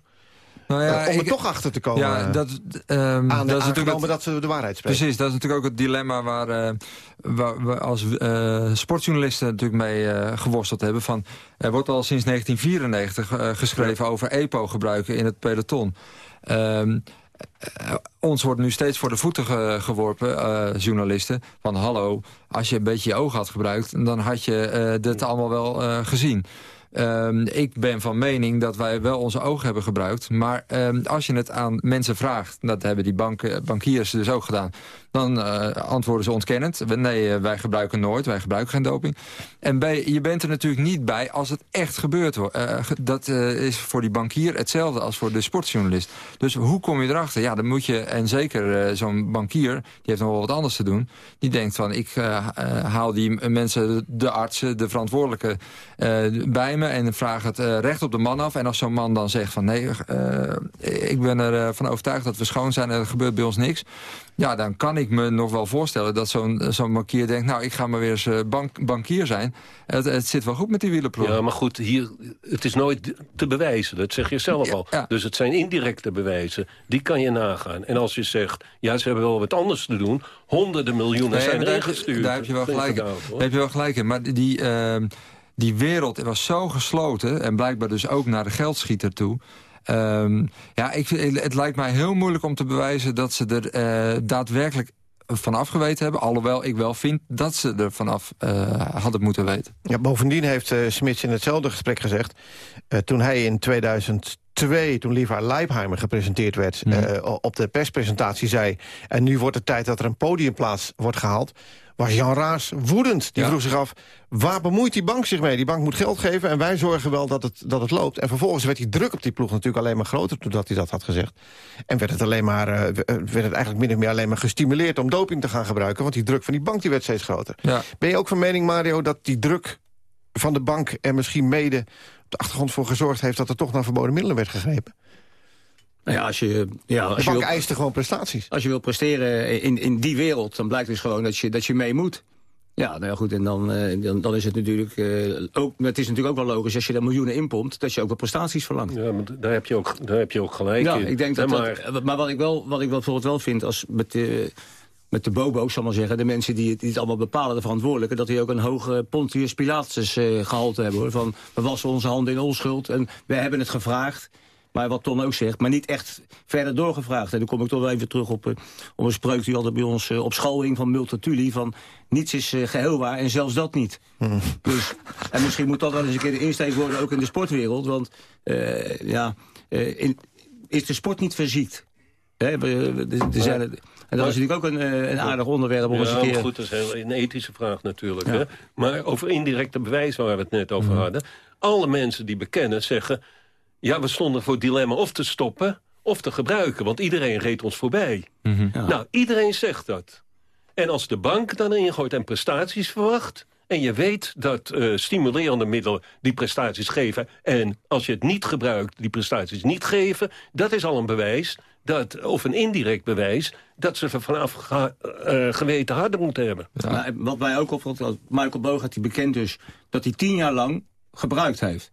Nou ja, om er ik, toch achter te komen. Ja, dat, um, aan, dat is natuurlijk het, dat ze de waarheid spreken. Precies, dat is natuurlijk ook het dilemma waar, uh, waar we als uh, sportjournalisten natuurlijk mee uh, geworsteld hebben. Van, er wordt al sinds 1994 geschreven over EPO-gebruiken in het peloton. Um, ons wordt nu steeds voor de voeten ge geworpen, journalisten. Van hallo, als je een beetje je ogen had gebruikt... dan had je dit allemaal wel gezien. Um, ik ben van mening dat wij wel onze ogen hebben gebruikt. Maar um, als je het aan mensen vraagt, dat hebben die banken, bankiers dus ook gedaan... dan uh, antwoorden ze ontkennend. Nee, uh, wij gebruiken nooit, wij gebruiken geen doping. En je bent er natuurlijk niet bij als het echt gebeurt. Uh, dat is voor die bankier hetzelfde als voor de sportjournalist. Dus hoe kom je erachter? Ja, dan moet je, en zeker zo'n bankier, die heeft nog wel wat anders te doen... die denkt van, ik haal die mensen, de artsen, de verantwoordelijke bij me en vraag het recht op de man af. En als zo'n man dan zegt van nee, ik ben ervan van overtuigd dat we schoon zijn en er gebeurt bij ons niks. Ja, dan kan ik me nog wel voorstellen dat zo'n zo'n bankier denkt... nou, ik ga maar weer eens uh, bank, bankier zijn. Het, het, zit wel goed met die wielerploeg. Ja, maar goed, hier, het is nooit te bewijzen. Dat zeg je zelf al. Ja. Dus het zijn indirecte bewijzen. Die kan je nagaan. En als je zegt, ja, ze hebben wel wat anders te doen... honderden miljoenen nee, zijn erin gestuurd. Daar heb je wel gelijk, daar heb je wel gelijk in. Maar die... Uh, die wereld was zo gesloten... en blijkbaar dus ook naar de geldschieter toe... Um, ja, ik, het lijkt mij heel moeilijk om te bewijzen... dat ze er uh, daadwerkelijk vanaf geweten hebben. Alhoewel ik wel vind dat ze er vanaf uh, hadden moeten weten. Ja, bovendien heeft uh, Smits in hetzelfde gesprek gezegd... Uh, toen hij in 2002, toen Liva Leipheimer gepresenteerd werd... Mm. op de perspresentatie zei... en nu wordt het tijd dat er een podiumplaats wordt gehaald was Jan Raas woedend. Die vroeg zich af, waar bemoeit die bank zich mee? Die bank moet geld geven en wij zorgen wel dat het, dat het loopt. En vervolgens werd die druk op die ploeg natuurlijk alleen maar groter... doordat hij dat had gezegd. En werd het, alleen maar, uh, werd het eigenlijk min of meer alleen maar gestimuleerd... om doping te gaan gebruiken, want die druk van die bank die werd steeds groter. Ja. Ben je ook van mening, Mario, dat die druk van de bank... er misschien mede op de achtergrond voor gezorgd heeft... dat er toch naar verboden middelen werd gegrepen? Nou ja, als je, ja, als de je wil, eiste gewoon prestaties. als je wil presteren in, in die wereld, dan blijkt dus gewoon dat je, dat je mee moet. Ja, nou ja, goed, en dan, eh, dan, dan is het natuurlijk eh, ook... Het is natuurlijk ook wel logisch, als je daar miljoenen inpompt... dat je ook wel prestaties verlangt. Ja, maar daar heb je ook, daar heb je ook gelijk Ja, in. ik denk dat, maar, maar, wat ik wel, wat ik wel bijvoorbeeld wel vind, als met de, met de bobo's, zal ik maar zeggen, de mensen die het, die het allemaal bepalen, de verantwoordelijken, dat die ook een hoge Pontius Pilatus eh, gehalte hebben. Hoor. Van, we wassen onze handen in onschuld en we hebben het gevraagd. Maar wat Ton ook zegt, maar niet echt verder doorgevraagd. En dan kom ik toch wel even terug op, eh, op een spreuk die altijd bij ons eh, op school hing van Multatuli. Van niets is eh, geheel waar en zelfs dat niet. Dus, en misschien moet dat wel eens een keer de insteek worden, ook in de sportwereld. Want eh, ja, eh, in, is de sport niet verziekt? Hè, we- we- er zijn en dat is natuurlijk ook een, een aardig onderwerp om eens een keer... goed, dat is heel, een ethische vraag natuurlijk. Ja. Hè? Maar over indirecte bewijs waar we het net over hadden. Alle mensen die bekennen zeggen... ja, we stonden voor het dilemma of te stoppen of te gebruiken. Want iedereen reed ons voorbij. Nou, iedereen zegt dat. En als de bank dan ingooit en prestaties verwacht... en je weet dat eh, stimulerende middelen die prestaties geven... en als je het niet gebruikt, die prestaties niet geven... dat is al een bewijs, dat, of een indirect bewijs... dat ze vanaf eh, geweten harder moeten hebben. Maar wat mij ook opvalt, Michael Bogart die bekend dus dat hij tien jaar lang gebruikt heeft.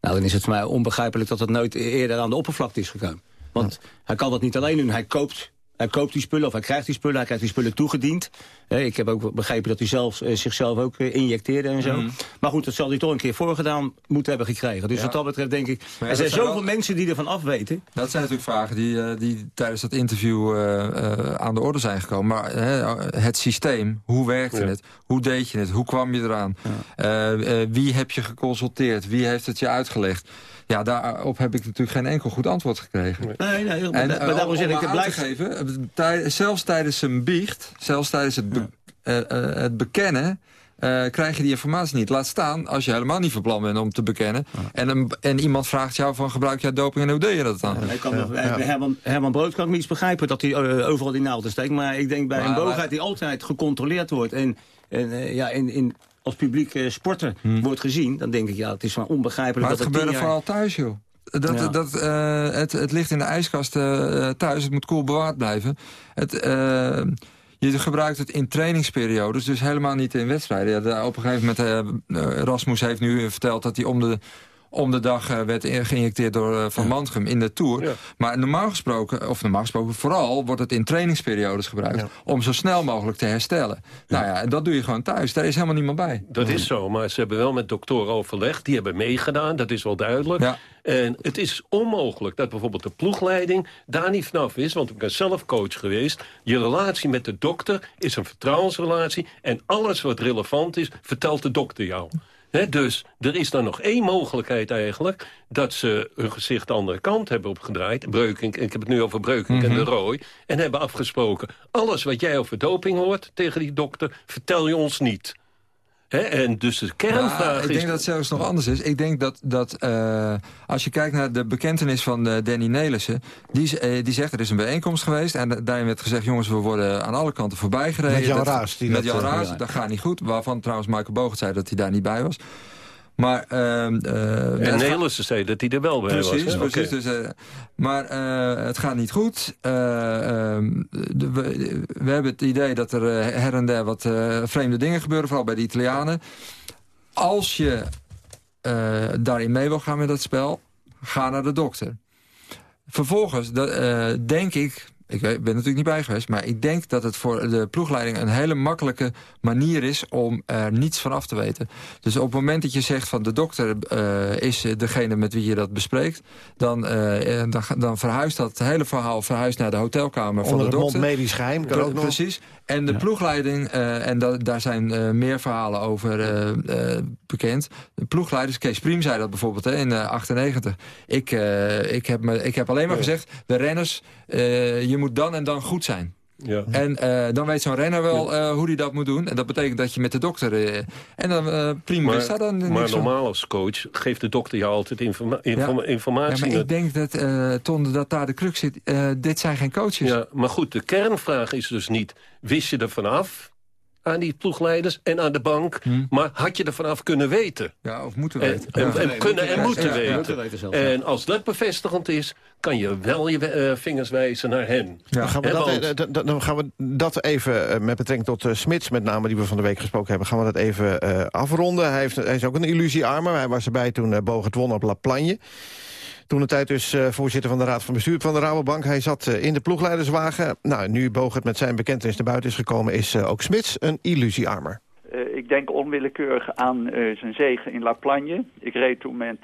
Nou, dan is het voor mij onbegrijpelijk dat het nooit eerder aan de oppervlakte is gekomen. Want hij kan dat niet alleen doen. Hij koopt, hij koopt die spullen of hij krijgt die spullen. Hij krijgt die spullen toegediend. Hè, ik heb ook begrepen dat hij zelf, eh, zichzelf ook eh, injecteerde en zo. Mhm. Maar goed, dat zal hij toch een keer voorgedaan moeten hebben gekregen. Dus Ja. wat dat betreft denk ik... Ja, er zijn zoveel wel- mensen die ervan afweten. Dat zijn natuurlijk vragen die, eh, die tijdens dat interview eh, eh, aan de orde zijn gekomen. Maar hè, het systeem, hoe werkte Ja. het? Hoe deed je het? Hoe kwam je eraan? Eh, eh, wie heb je geconsulteerd? Wie heeft het je uitgelegd? Ja, daarop heb ik natuurlijk geen enkel goed antwoord gekregen. Nee, nee, heel- En, maar eh, daarom om- zeg ik, het blijft... te geven, eh, tij- zelfs tijdens een biecht, zelfs tijdens het, be- eh, eh, het bekennen... eh, krijg je die informatie niet. Laat staan als je helemaal niet van plan bent om te bekennen. En, een, en iemand vraagt jou van gebruik jij doping en hoe deed je dat dan? Ik kan bij Herman, Herman Brood kan ik niet eens begrijpen dat hij eh, overal die naald steekt. Maar ik denk bij Maar- een Bogaert die altijd gecontroleerd wordt... en, en ja, in, in, als publiek eh, sporter wordt gezien... dan denk ik, ja, het is van onbegrijpelijk Hmm. Maar het dat het gebeurde jaar- vooral thuis, joh. Dat, Ja. dat, eh, het, het ligt in de ijskast eh, thuis, het moet koel bewaard blijven. Het, je gebruikt het in trainingsperiodes, dus helemaal niet in wedstrijden. Ja, op een gegeven moment, Rasmus heeft nu verteld dat hij om de, om de dag eh, werd geïnjecteerd door eh, Van Mantrum in de Tour. Maar normaal gesproken, of normaal gesproken vooral, wordt het in trainingsperiodes gebruikt. Om zo snel mogelijk te herstellen. Nou ja, en dat doe je gewoon thuis. Daar is helemaal niemand bij. Dat is zo, maar ze hebben wel met doktoren overlegd. Die hebben meegedaan, dat is wel duidelijk. En het is onmogelijk dat bijvoorbeeld de ploegleiding daar niet vanaf is. Want ik ben zelf coach geweest. Je relatie met de dokter is een vertrouwensrelatie. En alles wat relevant is, vertelt de dokter jou. Dus er is dan nog één mogelijkheid eigenlijk... dat ze hun gezicht de andere kant hebben opgedraaid. Breukink, ik heb het nu over Breukink en de Rooi. En hebben afgesproken, alles wat jij over doping hoort tegen die dokter... vertel je ons niet. En dus de kernvraag Maar ik is... denk dat het zelfs nog anders is. Ik denk dat, dat eh, als je kijkt naar de bekentenis van eh, Danny Nelissen... Die, eh, die zegt er is een bijeenkomst geweest... en daarin werd gezegd... jongens, we worden aan alle kanten voorbij gereden. Met Jan Dat- Raas, die Met Jan eh, Raas, dat gaat niet goed. Waarvan trouwens Michael Bogert zei dat hij daar niet bij was. Maar... ehm, eh, En Nelissen zei dat hij er wel bij Precies, was. hè? precies. Oké. Dus, eh, maar eh, het gaat niet goed. Eh, ehm, de- we, we hebben het idee dat er her en der wat vreemde dingen gebeuren. Vooral bij de Italianen. Als je daarin mee wil gaan met dat spel, ga naar de dokter. Vervolgens dat, denk ik... Ik weet- ben natuurlijk niet bij geweest, maar ik denk dat het voor de ploegleiding een hele makkelijke manier is om er niets van af te weten. Dus op het moment dat je zegt van de dokter eh, is degene met wie je dat bespreekt, dan, eh, eh, dan, dan verhuist dat hele verhaal verhuist naar de hotelkamer van Onder de het mond dokter. medisch geheim kan Pre- ook nog. Precies. En de ploegleiding, eh, en da- daar zijn eh, meer verhalen over eh, eh, bekend. De ploegleiders, Kees Priem zei dat bijvoorbeeld hè, in eh, 98. Ik, eh, ik, heb me, ik heb alleen maar Ja. gezegd, de renners, eh, je moet dan en dan goed zijn. Ja. En eh, dan weet zo'n renner wel eh, hoe hij dat moet doen. En dat betekent dat je met de dokter... eh, en dan prima is dat dan Maar normaal als coach geeft de dokter jou altijd informa informa- Ja, informatie. maar ik denk dat, eh Ton, dat daar de crux zit. Eh, dit zijn geen coaches. Ja, maar goed, de kernvraag is dus niet... wist je er vanaf aan die ploegleiders en aan de bank... maar had je er vanaf kunnen weten? Ja, of moeten En, weten. en, Ja. en Nee, kunnen en moeten weten. Ja, weten. moeten weten zelfs, ja. en als dat bevestigend is, kan je wel je eh, vingers wijzen naar hen. Dan, gaan we dat, want- eh, dan- dan gaan we dat even, eh, met betrekking tot eh, Smits met name... die we van de week gesproken hebben, gaan we dat even eh, afronden. Hij, heeft, hij is ook een illusiearmer. Hij was erbij toen uh, Bogert won op La Plagne. Toen de tijd dus eh, voorzitter van de Raad van Bestuur van de Rabobank. Hij zat eh, in de ploegleiderswagen. Nou, nu Bogert met zijn bekentenis naar buiten is gekomen... is eh, ook Smits een illusiearmer. Ik denk onwillekeurig aan zijn zegen in La Plagne. Ik reed toen met,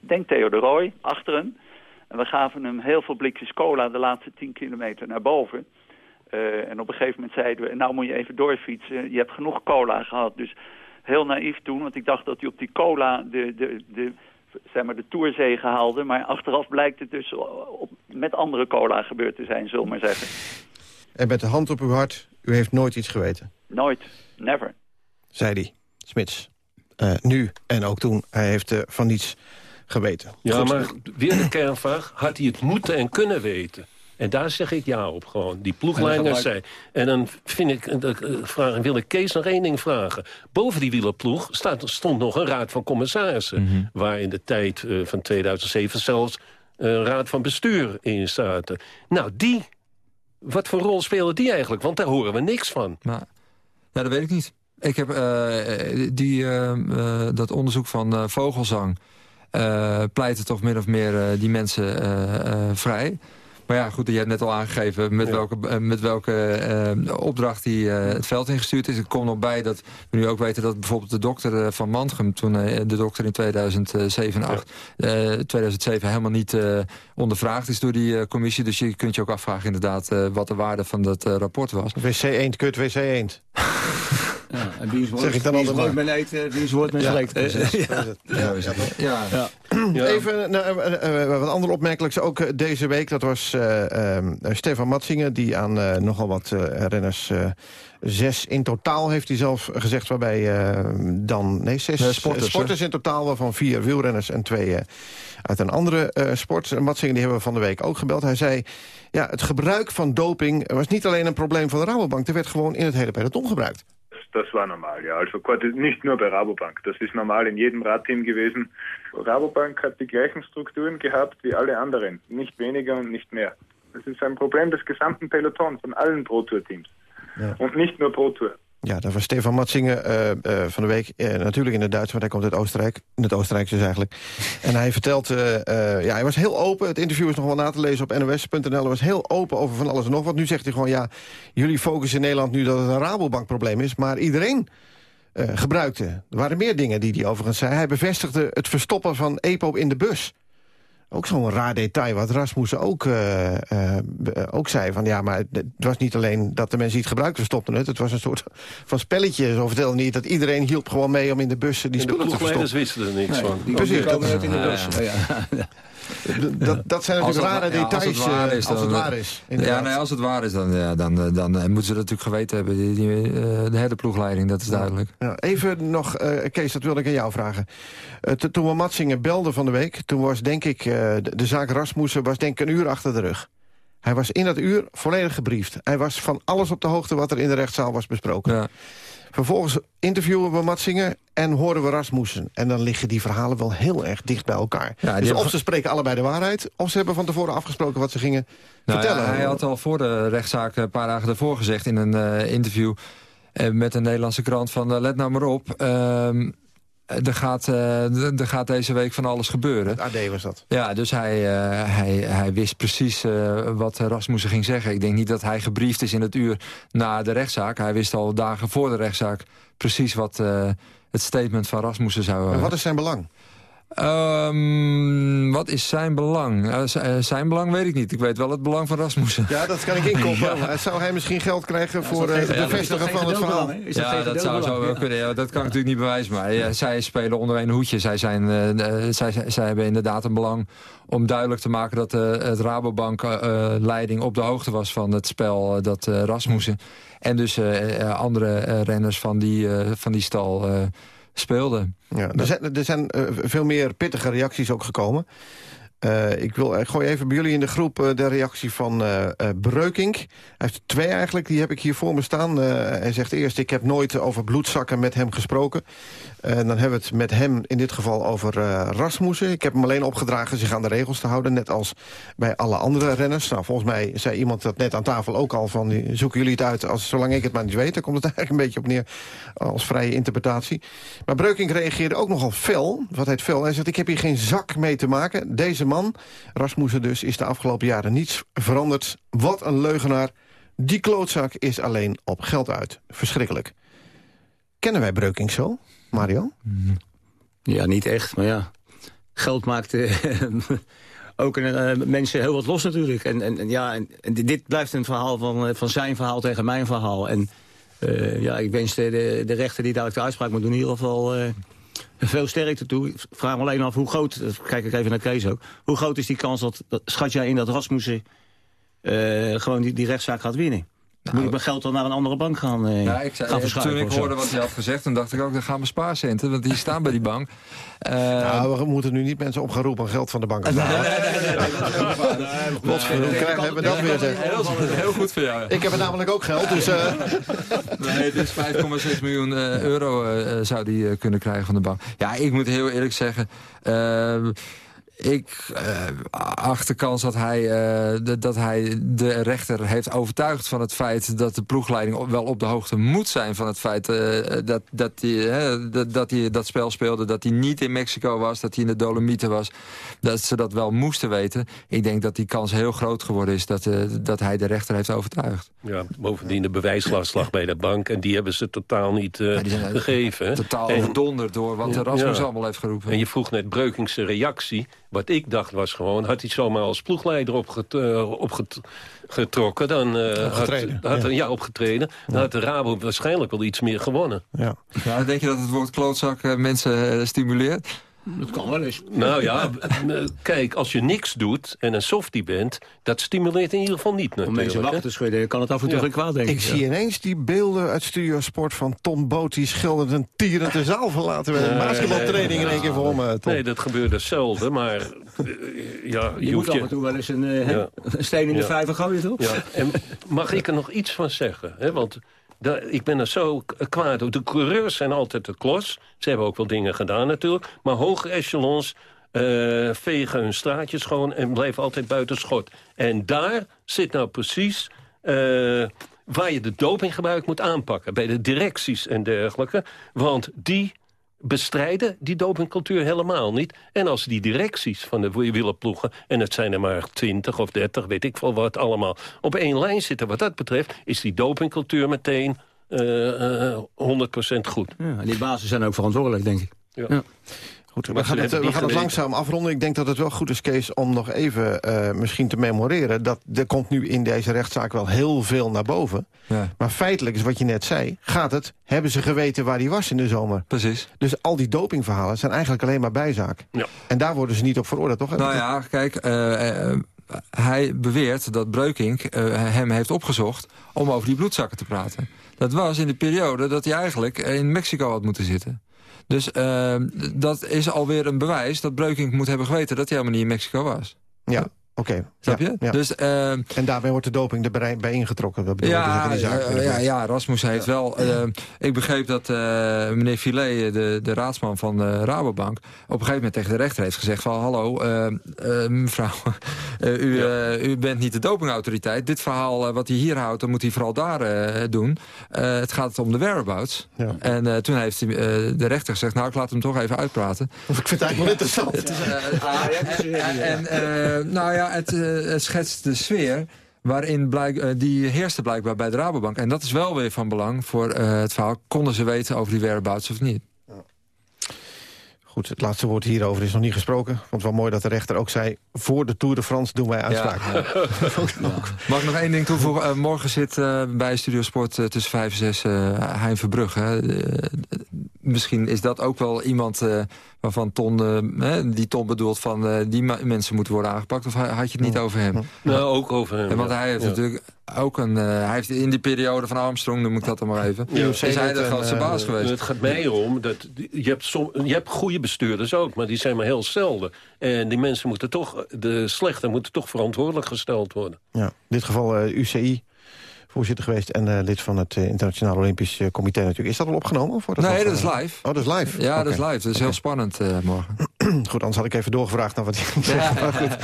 denk Theo de Roy, achter hem. En we gaven hem heel veel blikjes cola de laatste 10 kilometer naar boven. En op een gegeven moment zeiden we, nou moet je even doorfietsen. Je hebt genoeg cola gehad. Dus heel naïef toen, want ik dacht dat hij op die cola de, de, de, zeg maar de tourzege haalde. Maar achteraf blijkt het dus op, met andere cola gebeurd te zijn, zullen we maar zeggen. En met de hand op uw hart, u heeft nooit iets geweten. Nooit, never. Zei hij, Smits. Eh, nu en ook toen, hij heeft eh, van niets geweten. Ja, Goed. maar weer de kernvraag. Had hij het moeten en kunnen weten? En daar zeg ik ja op gewoon. Die ploegleiders zei. En dan vind ik, eh, eh, vraag, wil ik Kees nog één ding vragen. Boven die wielerploeg staat, stond nog een raad van commissarissen. Waar in de tijd eh, van 2007 zelfs een raad van bestuur in zaten. Nou, die, wat voor rol spelen die eigenlijk? Want daar horen we niks van. Maar, ja, dat weet ik niet. Ik heb die, dat onderzoek van Vogelzang... pleitte toch min of meer die mensen vrij. Maar ja, goed, je hebt net al aangegeven met welke, eh, met welke eh, opdracht hij eh, het veld ingestuurd is. Er komt nog bij dat we nu ook weten dat bijvoorbeeld de dokter van Mantrum... toen de dokter in 2007 en 8, eh, 2007 helemaal niet ondervraagd is door die commissie. Dus je kunt je ook afvragen inderdaad wat de waarde van dat rapport was. WC Eend, kut WC Eend. Ja, en wie is woord, Zeg ik dan wie is altijd woord maar. men eet, eh, wie is woord men Ja, geleekt. precies. Eh, Zo is het. ja. Ja, Ja. ja. Even nou, eh, eh, wat ander opmerkelijks ook eh, deze week. Dat was eh, eh, Stefan Matsingen die aan eh, nogal wat eh, renners... eh, zes in totaal heeft hij zelf gezegd, waarbij eh, dan... Nee, zes Nee, eh, sporters, sporters, in totaal, waarvan vier wielrenners en twee eh, uit een andere eh, sport. En Matsingen die hebben we van de week ook gebeld. Hij zei, ja, het gebruik van doping was niet alleen een probleem van de Rabobank. Er werd gewoon in het hele peloton gebruikt. Das war normal, ja. Also nicht nur bei Rabobank. Das ist normal in jedem Radteam gewesen. Rabobank hat die gleichen Strukturen gehabt wie alle anderen. Nicht weniger und nicht mehr. Das ist ein Problem des gesamten Pelotons, von allen Pro-Tour-Teams. Ja. Und nicht nur Pro-Tour. Ja, dat was Stefan Matsingen eh, eh, van de week. eh, natuurlijk in het Duits, want hij komt uit Oostenrijk. In het Oostenrijks dus eigenlijk. En hij vertelt... ja, hij was heel open. Het interview is nog wel na te lezen op nos.nl. Hij was heel open over van alles en nog wat. Nu zegt hij gewoon, ja, jullie focussen in Nederland nu dat het een Rabobank-probleem is. Maar iedereen gebruikte. Er waren meer dingen die hij overigens zei. Hij bevestigde het verstoppen van EPO in de bus. Ook zo'n raar detail wat Rasmussen ook, eh, eh, ook zei. Van, ja, maar het was niet alleen dat de mensen het gebruikten stopten het. Het was een soort van spelletje. Zo vertelde hij dat iedereen hielp gewoon mee om in de bussen die En de spullen te ploegleiders verstoppen. wisten er niks van. Die Precies, dat, in de bus. Ja, Ja. Dat, dat zijn natuurlijk rare als details het waar eh, is, als het dan- waar is. Ja, nee, als het waar is, dan, ja, dan, eh, dan, eh, moeten ze dat natuurlijk geweten hebben. Die, die, eh, de hele ploegleiding, dat is duidelijk. Ja, even nog, eh, Kees, dat wilde ik aan jou vragen. Eh, toen we Matsingen belden van de week... toen was denk ik, eh, de, de zaak Rasmussen was denk ik een uur achter de rug. Hij was in dat uur volledig gebriefd. Hij was van alles op de hoogte wat er in de rechtszaal was besproken. Ja. Vervolgens interviewen we Matsingen en horen we Rasmussen. En dan liggen die verhalen wel heel erg dicht bij elkaar. Ja, dus of ze spreken allebei de waarheid... of ze hebben van tevoren afgesproken wat ze gingen Nou ja, vertellen. hij had al voor de rechtszaak een paar dagen daarvoor gezegd... in een eh, interview eh, met een Nederlandse krant van... eh, let nou maar op, ehm, er, gaat, eh, er gaat deze week van alles gebeuren. AD was dat. Ja, dus hij, eh, hij, hij wist precies eh, wat Rasmussen ging zeggen. Ik denk niet dat hij gebriefd is in het uur na de rechtszaak. Hij wist al dagen voor de rechtszaak precies wat eh, het statement van Rasmussen zou... En eh, wat is zijn belang? Ehm, wat is zijn belang? Eh, eh, zijn belang weet ik niet. Ik weet wel het belang van Rasmussen. Ja, dat kan ik inkopen. Maar Zou hij misschien geld krijgen voor eh, het bevestigen van het verhaal? ja, dat zou zo wel kunnen. Ja, dat kan ik natuurlijk niet bewijzen. Maar ja, zij spelen onder een hoedje. Zij, zijn, eh, eh, zij, zij, hebben inderdaad een belang om duidelijk te maken... dat eh, het Rabobank-leiding op de hoogte was van het spel eh, dat eh, Rasmussen... en dus eh, eh, andere eh, renners van die, eh, van die stal speelden. Ja, er zijn, er zijn eh, veel meer pittige reacties ook gekomen. Eh, ik wil ik gooi even bij jullie in de groep eh, de reactie van eh, Breukink. Hij heeft twee eigenlijk, die heb ik hier voor me staan. Hij zegt eerst, ik heb nooit over bloedzakken met hem gesproken. En dan hebben we het met hem in dit geval over uh, Rasmussen. Ik heb hem alleen opgedragen zich aan de regels te houden, net als bij alle andere renners. Nou, volgens mij zei iemand dat net aan tafel ook al van... zoeken jullie het uit, als, zolang ik het maar niet weet. Daar komt het eigenlijk een beetje op neer als vrije interpretatie. Maar Breukink reageerde ook nogal fel, wat heet fel. Hij zegt, ik heb hier geen zak mee te maken. Deze man, Rasmussen dus, is de afgelopen jaren niets veranderd. Wat een leugenaar. Die klootzak is alleen op geld uit. Verschrikkelijk. Kennen wij Breukink zo, Mario? Ja, niet echt, maar ja. Geld maakt uh, ook uh, mensen heel wat los natuurlijk. En, en, ja, en, dit blijft een verhaal van, uh, van zijn verhaal tegen mijn verhaal. En ja, ik wens de, de, de rechter die dadelijk de uitspraak moet doen... in ieder geval veel sterkte toe. Ik vraag me alleen af hoe groot, kijk ik even naar Kees ook... hoe groot is die kans, dat, dat schat jij in dat Rasmussen... gewoon die, die rechtszaak gaat winnen? Moet ik mijn geld dan naar een andere bank gaan, uh, ja, ik zei, gaan Toen ik hoorde wat hij had gezegd, dan dacht ik ook, dan gaan we spaarcenten. Want die staan bij die bank. Uh, nou, we moeten nu niet mensen op gaan roepen om geld van de bank te halen. Nee, nee, nee. Hoe krijgen we dat weer? Heel, heel goed voor jou. Ik heb er namelijk ook geld, dus... Uh... Nee, het is 5,6 miljoen euro zou die kunnen krijgen van de bank. Ja, ik moet heel eerlijk zeggen... Ik uh, acht de kans dat hij, uh, de, dat hij de rechter heeft overtuigd van het feit... dat de ploegleiding wel op de hoogte moet zijn van het feit... Uh, dat, dat, hij, dat, dat hij dat spel speelde, dat hij niet in Mexico was... dat hij in de Dolomieten was, dat ze dat wel moesten weten. Ik denk dat die kans heel groot geworden is dat, dat hij de rechter heeft overtuigd. Ja, bovendien de bewijslast lag bij de bank... en die hebben ze totaal niet ja, gegeven. Totaal en, overdonderd door wat Erasmus ja. allemaal heeft geroepen. En je vroeg net Breukingse reactie... Wat ik dacht was gewoon, had hij zomaar als ploegleider opget, uh, opgetrokken... dan uh, opgetreden, had, had, ja. ja. opgetreden, dan had de Rabo waarschijnlijk wel iets meer gewonnen. Ja. Ja, denk je dat het woord klootzak uh, mensen stimuleert? Dat kan wel eens. Nou ja, kijk, als je niks doet en een softie bent... dat stimuleert in ieder geval niet natuurlijk. Om mensen wachten te schudden, kan het af en toe ja. kwaad denken. Ik zie ineens die beelden uit Studio Sport van Tom Boot... die schildert een tierend de zaal verlaten met een basketbaltraining in één keer voor me. Nee, dat gebeurde zelden, maar... Uh, ja, je, je moet af en toe wel eens een, uh, ja. een steen in de vijver gooien, toch? Ja. En mag ik er nog iets van zeggen? Hè? Want ik ben er zo kwaad op. De coureurs zijn altijd de klos. Ze hebben ook wel dingen gedaan natuurlijk. Maar hoge echelons uh, vegen hun straatjes schoon... en blijven altijd buiten schot. En daar zit nou precies... Uh, waar je de dopinggebruik moet aanpakken. Bij de directies en dergelijke. Want die bestrijden die dopingcultuur helemaal niet. En als die directies van de wielerploegen... en het zijn er maar 20 of 30, weet ik veel wat allemaal... op één lijn zitten wat dat betreft... is die dopingcultuur meteen uh, uh, 100% goed. Ja, die bazen zijn ook verantwoordelijk, denk ik. Ja. ja. Goed, we gaan, het, we gaan het langzaam afronden. Ik denk dat het wel goed is, Kees, om nog even uh, misschien te memoreren... dat er komt nu in deze rechtszaak wel heel veel naar boven. Ja. Maar feitelijk is wat je net zei, gaat het... hebben ze geweten waar hij was in de zomer. Precies. Dus al die dopingverhalen zijn eigenlijk alleen maar bijzaak. Ja. En daar worden ze niet op veroordeeld, toch? Nou ja, kijk... Uh, uh, hij beweert dat Breukink hem heeft opgezocht om over die bloedzakken te praten. Dat was in de periode dat hij eigenlijk in Mexico had moeten zitten. Dus uh, dat is alweer een bewijs dat Breukink moet hebben geweten... dat hij helemaal niet in Mexico was. Ja. Oké. Okay. Snap je? Ja. Dus, uh, en daarbij wordt de doping erbij bij ingetrokken. Dat bedoel ja, zaak, uh, ja, ja, Rasmus heeft ja. wel... Uh, ik begreep dat meneer Filet, de, de raadsman van de Rabobank... op een gegeven moment tegen de rechter heeft gezegd van... hallo, mevrouw, u, ja. u bent niet de dopingautoriteit. Dit verhaal wat hij hier houdt, dan moet hij vooral daar doen. het gaat om de whereabouts. Ja. En toen heeft hij, de rechter gezegd... nou, ik laat hem toch even uitpraten. Of ik vind het eigenlijk wel interessant. en, en nou ja, het, uh, het schetst de sfeer waarin uh, die heerste blijkbaar bij de Rabobank. En dat is wel weer van belang voor uh, het verhaal. Konden ze weten over die whereabouts of niet? Goed, het laatste woord hierover is nog niet gesproken. Vond het wel mooi dat de rechter ook zei... voor de Tour de France doen wij uitspraak. Ja. ja. Mag ik nog één ding toevoegen? Uh, morgen zit uh, bij Studio Sport uh, tussen 5 en 6 Hein Verbrugge. misschien is dat ook wel iemand waarvan Ton, die Ton bedoelt... van die mensen moeten worden aangepakt. Of had je het niet over hem? Nou, ook over hem. want hij heeft natuurlijk ook een... hij heeft in die periode van Armstrong, noem ik dat dan maar even... Ja. is hij de grootste baas geweest. Het gaat mij om dat je hebt, som, je hebt goede bestuurders ook, maar die zijn maar heel zelden. En die mensen moeten toch, de slechte moeten toch verantwoordelijk gesteld worden. Ja, in dit geval uh, UCI voorzitter geweest... en lid van het Internationaal Olympisch Comité natuurlijk. Is dat al opgenomen? Voor nee, dat is live. Oh, dat is live? Ja, dat is live. Dat is heel spannend morgen. goed, anders had ik even doorgevraagd naar wat hij ja. Maar goed,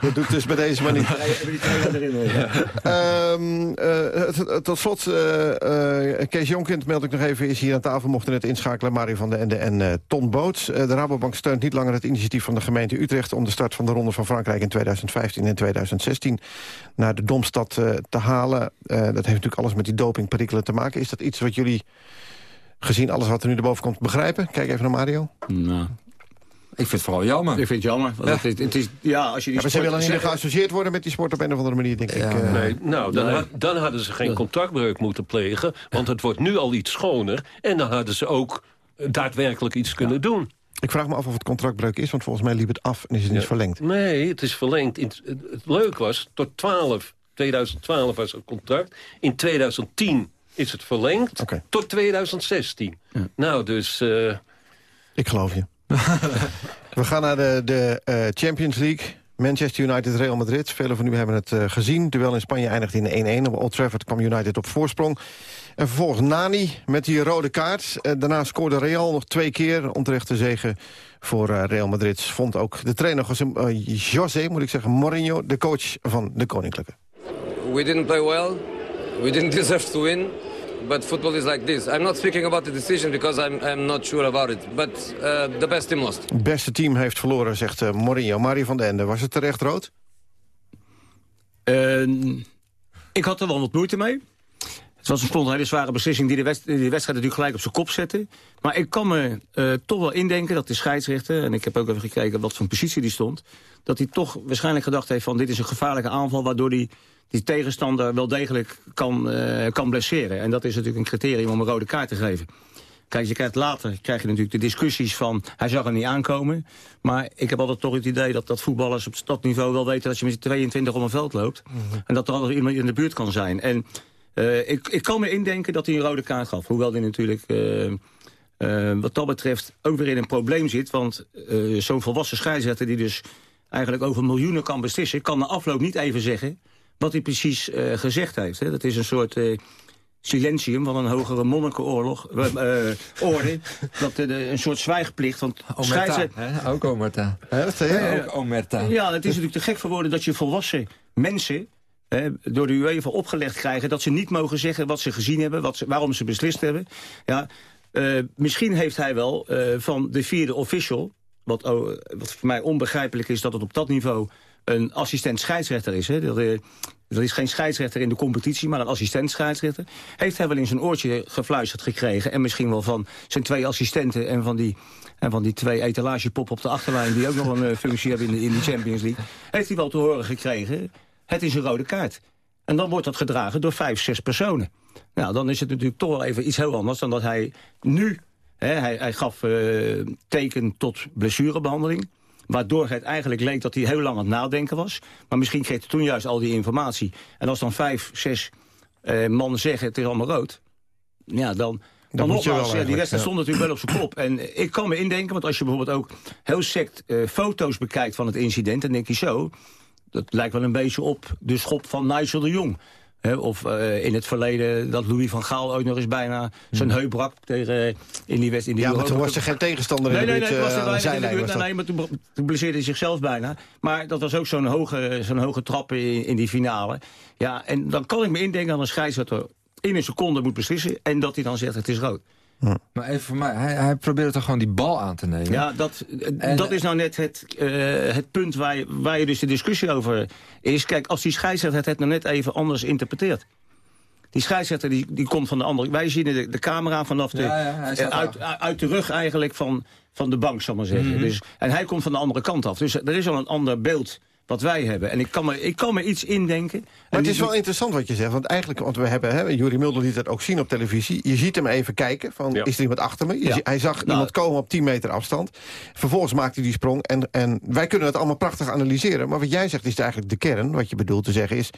dat doe ik dus bij deze manier. um, tot slot, Kees Jonkind, meld ik nog even, is hier aan tafel. Mochten het inschakelen, Mario van der Ende en Ton Boots. de Rabobank steunt niet langer het initiatief van de gemeente Utrecht... om de start van de Ronde van Frankrijk in 2015 en 2016 naar de Domstad uh, te halen. Dat heeft natuurlijk alles met die dopingperikelen te maken. Is dat iets wat jullie, gezien alles wat er nu erboven komt, begrijpen? Kijk even naar Mario. Nou, ik vind het vooral jammer. Ik vind het jammer. Ja. Het, het, is, ja, als je die ja, maar ze willen niet geassocieerd worden met die sport op een of andere manier, denk ik. Uh, nee, nou, dan, nee. dan, hadden ze geen contractbreuk moeten plegen. Want het wordt nu al iets schoner. En dan hadden ze ook daadwerkelijk iets kunnen doen. Ik vraag me af of het contractbreuk is, want volgens mij liep het af en is het niet verlengd. Nee, het is verlengd. Het, het leuk was, tot 12, 2012 was het contract. In 2010 is het verlengd okay. tot 2016. Ja. Nou, dus... Uh... Ik geloof je. We gaan naar de, de uh, Champions League. Manchester United, Real Madrid. Velen van u hebben het uh, gezien. Duel in Spanje eindigde in 1-1. Op Old Trafford kwam United op voorsprong. En vervolgens Nani met die rode kaart. Daarna scoorde Real nog twee keer. Onterechte zegen voor Real Madrid. Vond ook de trainer José, José, moet ik zeggen, Mourinho, de coach van de Koninklijke. We didn't play well. We didn't deserve to win. But football is like this. I'm not speaking about the decision because I'm, I'm not sure about it. But uh, the best team lost. Het beste team heeft verloren, zegt uh, Mourinho. Mario van den Ende, was het terecht rood? Uh, ik had er wel wat moeite mee. Het was een, een hele zware beslissing die de, wedstrijd, die de wedstrijd natuurlijk gelijk op zijn kop zette. Maar ik kan me uh, toch wel indenken dat de scheidsrechter... en ik heb ook even gekeken wat voor positie die stond... dat hij toch waarschijnlijk gedacht heeft van dit is een gevaarlijke aanval... waardoor hij die tegenstander wel degelijk kan, uh, kan blesseren. En dat is natuurlijk een criterium om een rode kaart te geven. Kijk, je krijgt later krijg je natuurlijk de discussies van... hij zag er niet aankomen. Maar ik heb altijd toch het idee dat, dat voetballers op stadniveau wel weten... dat je met z'n 22 om een veld loopt. Mm -hmm. En dat er altijd iemand in de buurt kan zijn. En uh, ik, ik kan me indenken dat hij een rode kaart gaf. Hoewel hij natuurlijk... Uh, uh, wat dat betreft ook weer in een probleem zit. Want zo'n volwassen scheidsrechter die dus eigenlijk over miljoenen kan beslissen... kan na afloop niet even zeggen wat hij precies uh, gezegd heeft. Hè. Dat is een soort uh, silentium van een hogere monnikenoorlog, uh, orde. dat, een soort zwijgplicht. Want omerta, hè? ook omerta. Ja, dat zei je ook omerta. Ja, het is natuurlijk te gek voor woorden dat je volwassen mensen... door de UEFA opgelegd krijgen dat ze niet mogen zeggen wat ze gezien hebben... Wat ze, waarom ze beslist hebben. Ja, misschien heeft hij wel van de vierde official... Wat, oh, wat voor mij onbegrijpelijk is dat het op dat niveau een assistent scheidsrechter is. Hè. Dat, dat is geen scheidsrechter in de competitie, maar een assistent scheidsrechter. Heeft hij wel in zijn oortje gefluisterd gekregen. En misschien wel van zijn twee assistenten en van die, en van die twee etalagepop op de achterlijn... die ook nog een uh, functie hebben in de, Champions League. Heeft hij wel te horen gekregen, het is een rode kaart. En dan wordt dat gedragen door vijf, zes personen. Nou, dan is het natuurlijk toch wel even iets heel anders dan dat hij nu... Hè, hij, hij gaf uh, teken tot blessurebehandeling... Waardoor het eigenlijk leek dat hij heel lang aan het nadenken was. Maar misschien kreeg hij toen juist al die informatie. En als dan vijf, zes uh, mannen zeggen het is allemaal rood. Ja, dan... Dan nogmaals, ja, die wedstrijd stond natuurlijk wel op zijn kop. En ik kan me indenken, want als je bijvoorbeeld ook heel sect uh, foto's bekijkt van het incident... dan denk je zo, dat lijkt wel een beetje op de schop van Nigel de Jong. He, of uh, in het verleden dat Louis van Gaal ook nog eens bijna zijn heup brak tegen, uh, in die wedstrijd. Ja, maar toen was er geen tegenstander nee, in de nee, buurt, nee, was er uh, zijlijn, nee, nee, maar toen, toen blesseerde hij zichzelf bijna. Maar dat was ook zo'n hoge, zo'n hoge trap in, in die finale. Ja, en dan kan ik me indenken dat een scheidsrechter in een seconde moet beslissen... en dat hij dan zegt het is rood. Ja. Maar even voor mij, hij, hij probeerde toch gewoon die bal aan te nemen? Ja, dat, en, dat is nou net het, uh, het punt waar je, waar je dus de discussie over is. Kijk, als die scheidsrechter het nou net even anders interpreteert... Die scheidsrechter die, die komt van de andere... Wij zien de, de camera vanaf de... Ja, ja, uit, uit de rug eigenlijk van, van de bank, zal maar zeggen. Mhm. Mm -hmm. dus, en hij komt van de andere kant af. Dus er is al een ander beeld wat wij hebben. En ik kan me, ik kan me iets indenken. Maar het is wel interessant wat je zegt. Want eigenlijk, want we hebben, hè, Jurie Mulder liet het ook zien op televisie. Je ziet hem even kijken, van ja. is er iemand achter me? Je ja. Hij zag nou, iemand komen op 10 meter afstand. Vervolgens maakt hij die sprong. En, en wij kunnen het allemaal prachtig analyseren. Maar wat jij zegt is eigenlijk de kern. Wat je bedoelt te zeggen is...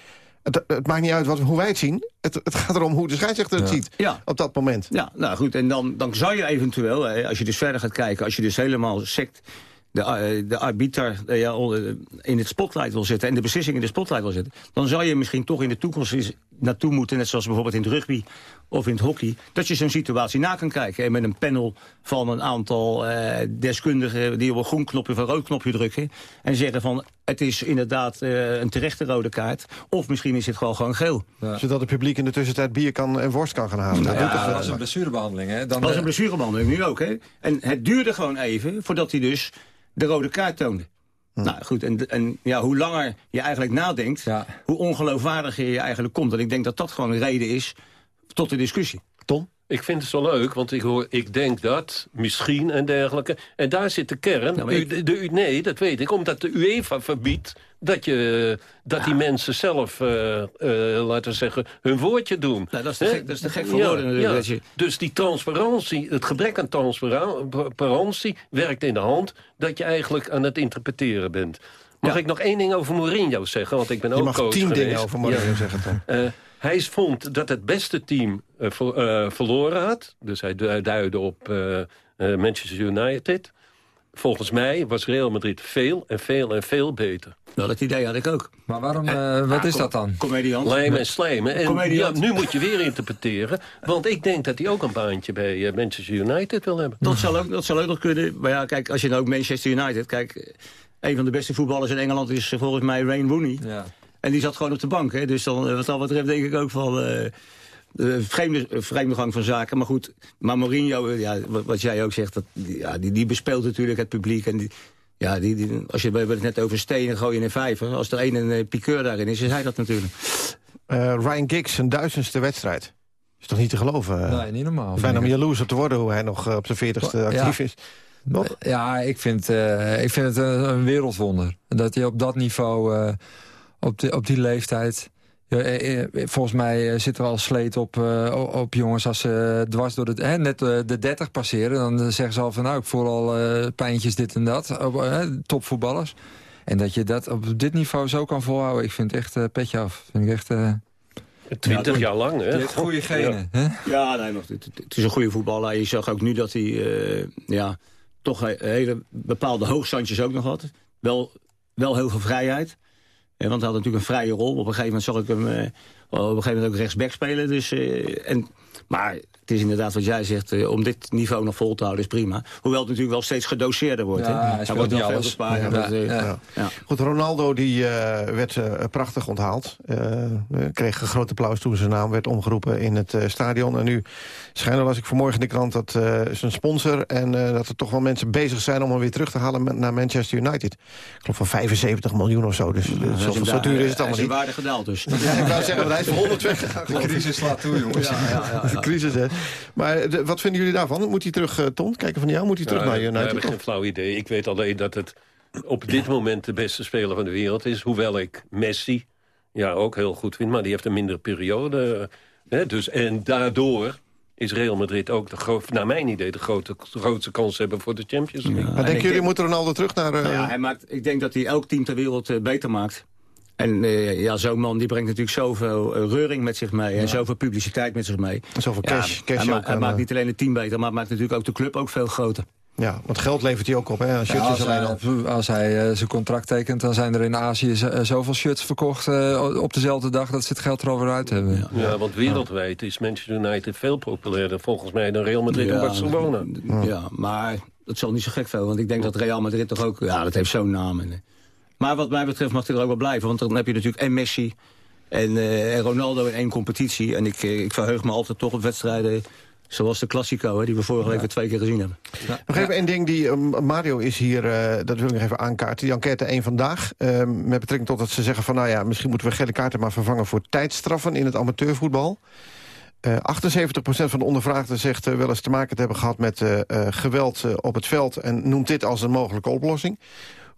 Het, het, maakt niet uit wat, hoe wij het zien. Het, het gaat erom hoe de scheidsrechter het ja. ziet ja. op dat moment. Ja, nou goed. En dan, dan zou je eventueel, hè, als je dus verder gaat kijken... als je dus helemaal sect de, de arbiter ja, in het spotlight wil zetten... en de beslissing in de spotlight wil zetten... dan zou je misschien toch in de toekomst eens naartoe moeten, net zoals bijvoorbeeld in het rugby of in het hockey, dat je zo'n situatie na kan kijken. En met een panel van een aantal eh, deskundigen die op een groen knopje of een rood knopje drukken en zeggen van het is inderdaad eh, een terechte rode kaart of misschien is het gewoon gewoon geel. Zodat het publiek in de tussentijd bier kan en worst kan gaan halen. Nou Dat ja, is een blessurebehandeling. Hè? Dan, Dat was eh, een blessurebehandeling, nu ook. Hè? En het duurde gewoon even voordat hij dus de rode kaart toonde. Nou goed, en, en ja, hoe langer je eigenlijk nadenkt, hoe ongeloofwaardiger je eigenlijk komt. En ik denk dat dat gewoon een reden is tot de discussie. Tom? Ik vind het zo leuk, want ik, hoor, ik denk dat, misschien en dergelijke. En daar zit de kern. maar ik- U- de, U- nee, dat weet ik. Omdat de UEFA verbiedt dat, je, dat die mensen zelf, eh, eh, laten we zeggen, hun woordje doen. Nou, dat is te Hè? gek- dat is te gek voor woorden natuurlijk, dat je- Dus die transparantie, het gebrek aan transparantie werkt in de hand... dat je eigenlijk aan het interpreteren bent. Mag ik nog één ding over Mourinho zeggen? Want ik ben Je ook mag coach tien dingen geweest. over Mourinho zeggen, Tom. Eh, hij vond dat het beste team ver- verloren had. Dus hij du- duidde op Manchester United. Volgens mij was Real Madrid veel en veel en veel beter. Wel, dat idee had ik ook. Maar waarom, eh, wat is dat dan? Comediant. Lijmen en slijmen. En ja, nu moet je weer interpreteren. Want ik denk dat hij ook een baantje bij eh, Manchester United wil hebben. Dat zal, ook, dat zal ook nog kunnen. Maar ja, kijk, als je nou ook Manchester United... Kijk, een van de beste voetballers in Engeland is eh, volgens mij Wayne Rooney. Ja. En die zat gewoon op de bank. Hè? Dus dan, eh, wat dat betreft denk ik ook van... eh de vreemde, eh, vreemde gang van zaken. Maar goed, maar Mourinho, eh, ja, wat, wat jij ook zegt... Dat, die- ja, die, die bespeelt natuurlijk het publiek. En die, ja, die, die, als je we hebben het net over stenen gooien in een vijver. Als er één een eh, piqueur daarin is, is hij dat natuurlijk. Eh, Ryan Giggs, zijn duizendste wedstrijd. Is toch niet te geloven? eh? Nee, niet normaal. vind Bijna om jaloers op te worden hoe hij nog eh, op zijn veertigste Ja. actief is. Ja, ik vind, eh, ik vind het een, een wereldwonder. Dat hij op dat niveau, eh, op, die, op die leeftijd... Ja, eh, eh, volgens mij eh, zit er al sleet op, eh, op jongens als ze dwars door de, hè, net de 30 passeren. Dan zeggen ze al van nou, ik voel al eh, pijntjes dit en dat. Op, topvoetballers. En dat je dat op dit niveau zo kan volhouden, ik vind het echt petje af. Vind ik echt... eh, Twintig jaar lang, hè? Heeft goede genen. Hè? Ja, nee, maar het, het is een goede voetballer. Je zag ook nu dat hij eh, ja, toch een hele bepaalde hoogstandjes ook nog had. Wel, wel heel veel vrijheid. Want hij had natuurlijk een vrije rol. Op een gegeven moment zag ik hem eh, op een gegeven moment ook rechtsback spelen. Dus, eh, en, maar het is inderdaad wat jij zegt, eh, om dit niveau nog vol te houden is prima. Hoewel het natuurlijk wel steeds gedoseerder wordt. Ja, hè? hij wordt niet wel veel alles. gespaard. Ja, ja. ja. Goed, Ronaldo die, eh, werd eh, prachtig onthaald. Kreeg een groot applaus toen zijn naam werd omgeroepen in het eh, stadion. En nu schijnbaar las ik vanmorgen in de krant dat eh, zijn sponsor... en eh, dat er toch wel mensen bezig zijn om hem weer terug te halen naar Manchester United. Ik geloof van 75 miljoen of zo. Dus eh, Hij zo, is duur is het hij allemaal niet. waarde gedaald dus. Ja, ik wou zeggen, want hij is voor 100 weggegaan. De crisis slaat toe, jongens. Ja, ja, ja, De crisis, hè. Maar eh, de- wat vinden jullie daarvan? Moet hij terug, eh, Ton? Kijken van jou, moet hij terug Ja, naar We hebben United? geen flauw idee. Ik weet alleen dat het op dit moment de beste speler van de wereld is. Hoewel ik Messi ja, ook heel goed vind. Maar die heeft een mindere periode. Hè, dus, en daardoor is Real Madrid ook, de naar mijn idee... de grote, grootste kans hebben voor de Champions League. Maar denken jullie, moet Ronaldo terug naar... eh, Nou ja, hij maakt, ik denk dat hij elk team ter wereld eh, beter maakt. En eh, ja, zo'n man die brengt natuurlijk zoveel reuring met zich mee. En zoveel publiciteit met zich mee. Zoveel Ja, cash, cash hij, ma- maakt niet alleen het team beter, maar maakt natuurlijk ook de club ook veel groter. Ja, want geld levert hij ook op, hè? Als Ja, shirtjes als, alleen hij, al. als hij eh, zijn contract tekent, dan zijn er in Azië eh, zoveel shirts verkocht eh, op dezelfde dag dat ze het geld er al weer uit hebben. Ja, want wereldwijd is Manchester United veel populairder volgens mij dan Real Madrid en Ja, Barcelona. Ja, maar dat zal niet zo gek veel. Want ik denk dat Real Madrid toch ook... Ja, dat heeft zo'n naam. En, maar wat mij betreft mag hij er ook wel blijven. Want dan heb je natuurlijk en Messi en, eh, en Ronaldo in één competitie. En ik, ik verheug me altijd toch op wedstrijden... Zoals de Classico, hè, die we vorige week weer twee keer gezien hebben. Nog even één ding, die, eh, Mario is hier, eh, dat wil ik nog even aankaarten. Die enquête één vandaag, eh, met betrekking tot dat ze zeggen van... nou ja, misschien moeten we gele kaarten maar vervangen voor tijdstraffen in het amateurvoetbal. Eh 78% van de ondervraagden zegt eh, wel eens te maken te hebben gehad met eh, eh, geweld eh, op het veld... en noemt dit als een mogelijke oplossing.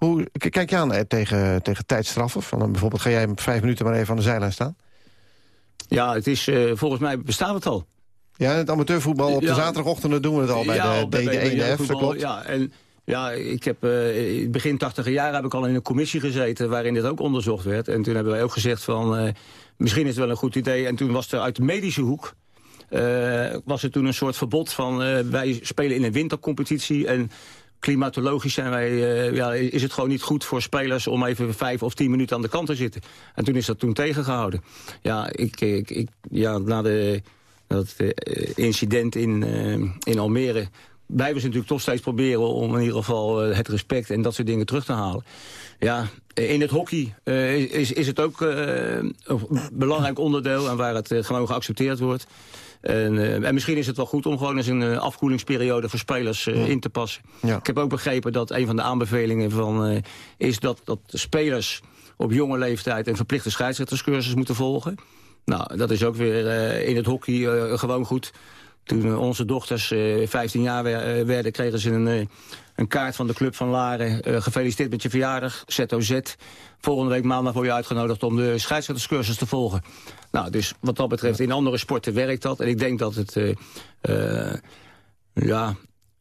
Hoe kijk je aan eh, tegen, tegen tijdstraffen? Van, eh, bijvoorbeeld ga jij vijf minuten maar even aan de zijlijn staan? Ja, het is, eh, volgens mij bestaat het al. Ja, het amateurvoetbal op de zaterdagochtenden doen we het al bij de bij- bij- bij D1F, dat jeugdvoetbal, klopt. Ja, en ja, ik heb eh, in begin tachtiger jaar heb ik al in een commissie gezeten waarin dit ook onderzocht werd. En toen hebben wij ook gezegd van eh, misschien is het wel een goed idee. En toen was er uit de medische hoek eh, was er toen een soort verbod van wij spelen in een wintercompetitie en klimatologisch zijn wij, ja, is het gewoon niet goed voor spelers om even vijf of tien minuten aan de kant te zitten. En toen is dat toen tegengehouden. Ja, ik, ik, ik ja na de, dat uh, incident in, in Almere blijven ze natuurlijk toch steeds proberen om in ieder geval het respect en dat soort dingen terug te halen. Ja, in het hockey is, is het ook een belangrijk onderdeel en waar het gewoon geaccepteerd wordt. En, en, misschien is het wel goed om gewoon eens een afkoelingsperiode voor spelers in te passen. Ja. Ik heb ook begrepen dat een van de aanbevelingen van, is dat, dat spelers op jonge leeftijd een verplichte scheidsrechterscursus moeten volgen. Nou, dat is ook weer in het hockey gewoon goed. Toen onze dochters 15 jaar werden, kregen ze een, een kaart van de Club van Laren. gefeliciteerd met je verjaardag, ZOZ. Volgende week maandag word je uitgenodigd om de scheidsrechterscursus te volgen. Nou, dus wat dat betreft, in andere sporten werkt dat. En ik denk dat het... Ja,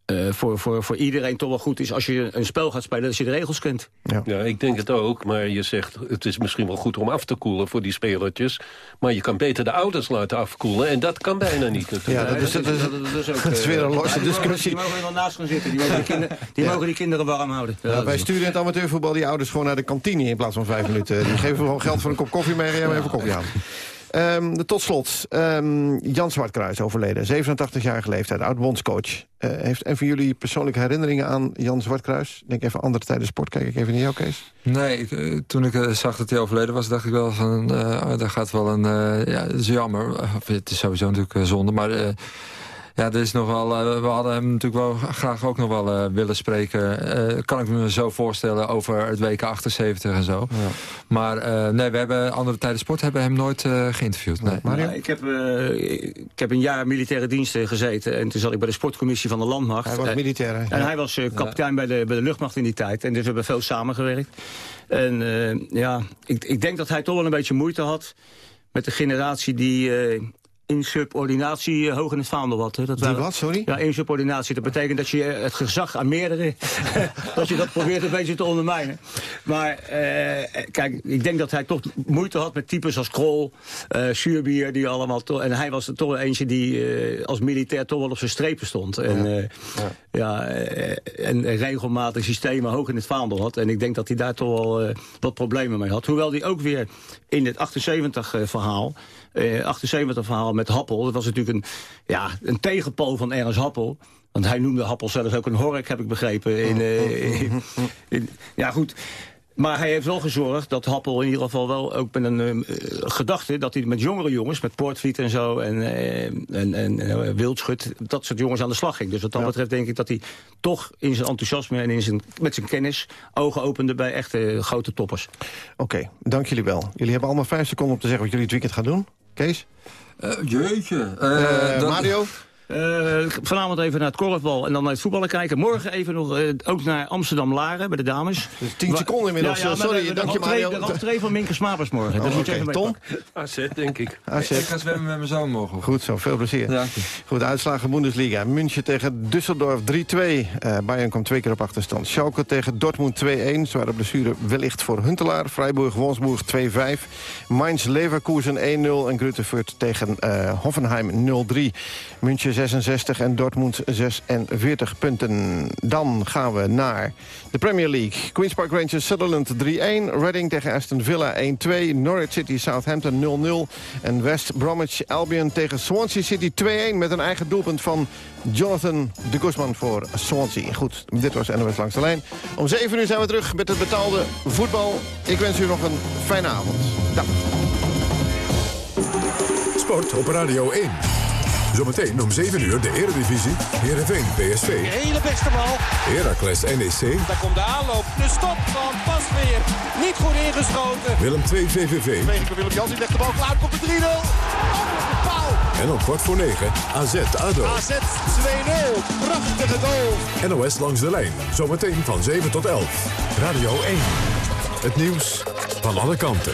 uh, voor, voor, voor iedereen toch wel goed is als je een spel gaat spelen... dat je de regels kent. Ja. ja, ik denk het ook. Maar je zegt, het is misschien wel goed om af te koelen voor die spelertjes. Maar je kan beter de ouders laten afkoelen. En dat kan bijna niet natuurlijk. Ja, dat is, dat is, dat is, ook, dat is weer een losse discussie. Die mogen er wel naast gaan zitten. Die mogen die, kinderen, die, mogen die kinderen warm houden. Ja, wij sturen in het amateurvoetbal die ouders gewoon naar de kantine... in plaats van vijf minuten. Die geven gewoon geld voor een kop koffie mee en even koffie aan. Um, tot slot, um, Jan Zwartkruis overleden, 87-jarige leeftijd, oud-bondscoach. Uh, heeft een van jullie persoonlijke herinneringen aan Jan Zwartkruis? Denk even andere tijden sport, kijk ik even naar jou, Kees. Nee, uh, toen ik uh, zag dat hij overleden was, dacht ik wel van... Oh, daar gaat wel een... ja, is jammer. het is sowieso natuurlijk zonde, maar ja, er is nog wel, uh, we hadden hem natuurlijk wel graag ook nog wel uh, willen spreken. Uh, kan ik me zo voorstellen over het WK 78 en zo. Ja. Maar nee, we hebben andere tijden sport hebben hem nooit geïnterviewd. Nee. Ja, ik, heb, ik heb een jaar militaire diensten gezeten. En toen zat ik bij de sportcommissie van de Landmacht. Hij was militair? En hij was kapitein bij, de, bij de luchtmacht in die tijd. En dus we hebben veel samengewerkt. En ja, ik, ik denk dat hij toch wel een beetje moeite had met de generatie die insubordinatie uh, hoog in het vaandel had. Hè. Dat waren, wat, sorry? Ja, insubordinatie. Dat betekent dat je het gezag aan meerdere... dat je dat probeert een beetje te ondermijnen. Maar uh, kijk, ik denk dat hij toch moeite had met types als Krol, uh, Suurbier, die allemaal... En hij was er toch eentje die als militair toch wel op zijn strepen stond. En, ja. ja. en regelmatig systemen hoog in het vaandel had. En ik denk dat hij daar toch wel wat problemen mee had. Hoewel hij ook weer in het 78-verhaal... 78-verhaal met Happel. Dat was natuurlijk een, ja, een tegenpool van Ernst Happel. Want hij noemde Happel zelfs ook een hork, heb ik begrepen. In, uh, in, in, ja, goed. Maar hij heeft wel gezorgd dat Happel in ieder geval wel ook met een uh, gedachte... dat hij met jongere jongens, met Poortvliet en zo... en, uh, en, en uh, Wildschut, dat soort jongens aan de slag ging. Dus wat dat ja. betreft denk ik dat hij toch in zijn enthousiasme... en in zijn, met zijn kennis ogen opende bij echte grote toppers. Oké, okay, dank jullie wel. Jullie hebben allemaal vijf seconden om te zeggen wat jullie het weekend gaan doen. Kees? Uh, jeetje. Uh, Mario? Uh, vanavond even naar het korfbal en dan naar het voetballen kijken. Morgen even nog uh, ook naar Amsterdam-Laren bij de dames. Dus 10 seconden inmiddels. Ja, ja, Sorry, de, dank je Mario. De van Minke Smapers morgen. Oh, dat moet okay. je even Tom? AZ, denk ik. AZ. Ik ga zwemmen met mijn zoon morgen. Goed zo, veel plezier. Dank je. Goed, uitslagen Bundesliga. München tegen Düsseldorf 3-2. Uh, Bayern kwam twee keer op achterstand. Schalke tegen Dortmund 2-1. Zware blessure wellicht voor Huntelaar. Freiburg-Wolfsburg 2-5. Mainz-Leverkusen 1-0. En Grutefurt tegen uh, Hoffenheim 0-3. München 66 en Dortmund 46 punten. Dan gaan we naar de Premier League. Queen's Park Rangers Sutherland 3-1. Reading tegen Aston Villa 1-2. Norwich City Southampton 0-0. En West Bromwich Albion tegen Swansea City 2-1... met een eigen doelpunt van Jonathan de Guzman voor Swansea. Goed, dit was NOS Langs de Lijn. Om 7 uur zijn we terug met het betaalde voetbal. Ik wens u nog een fijne avond. Dag. Sport op Radio 1. Zometeen om 7 uur de Eredivisie. Heerenveen PSV. De hele beste bal. Heracles NEC. Daar komt de aanloop. De stop van Pasveer. Niet goed ingeschoten. Willem 2 VVV. Van Willem Jans. Die legt de bal klaar. Komt de 3-0. Over de paal. En om kwart voor 9 AZ ADO. AZ 2-0. Prachtige goal. NOS langs de lijn. Zometeen van 7 tot 11. Radio 1. Het nieuws van alle kanten.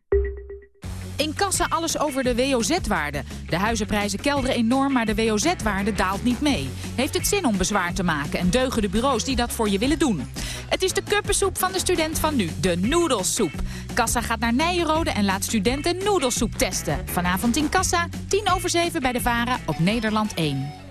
In kassa alles over de WOZ-waarde. De huizenprijzen kelderen enorm, maar de WOZ-waarde daalt niet mee. Heeft het zin om bezwaar te maken en deugen de bureaus die dat voor je willen doen? Het is de kuppensoep van de student van nu, de noedelsoep. Kassa gaat naar Nijenrode en laat studenten noedelsoep testen. Vanavond in Kassa, 10 over 7 bij de VARA op Nederland 1.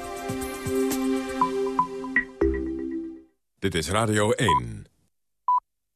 Dit is Radio 1.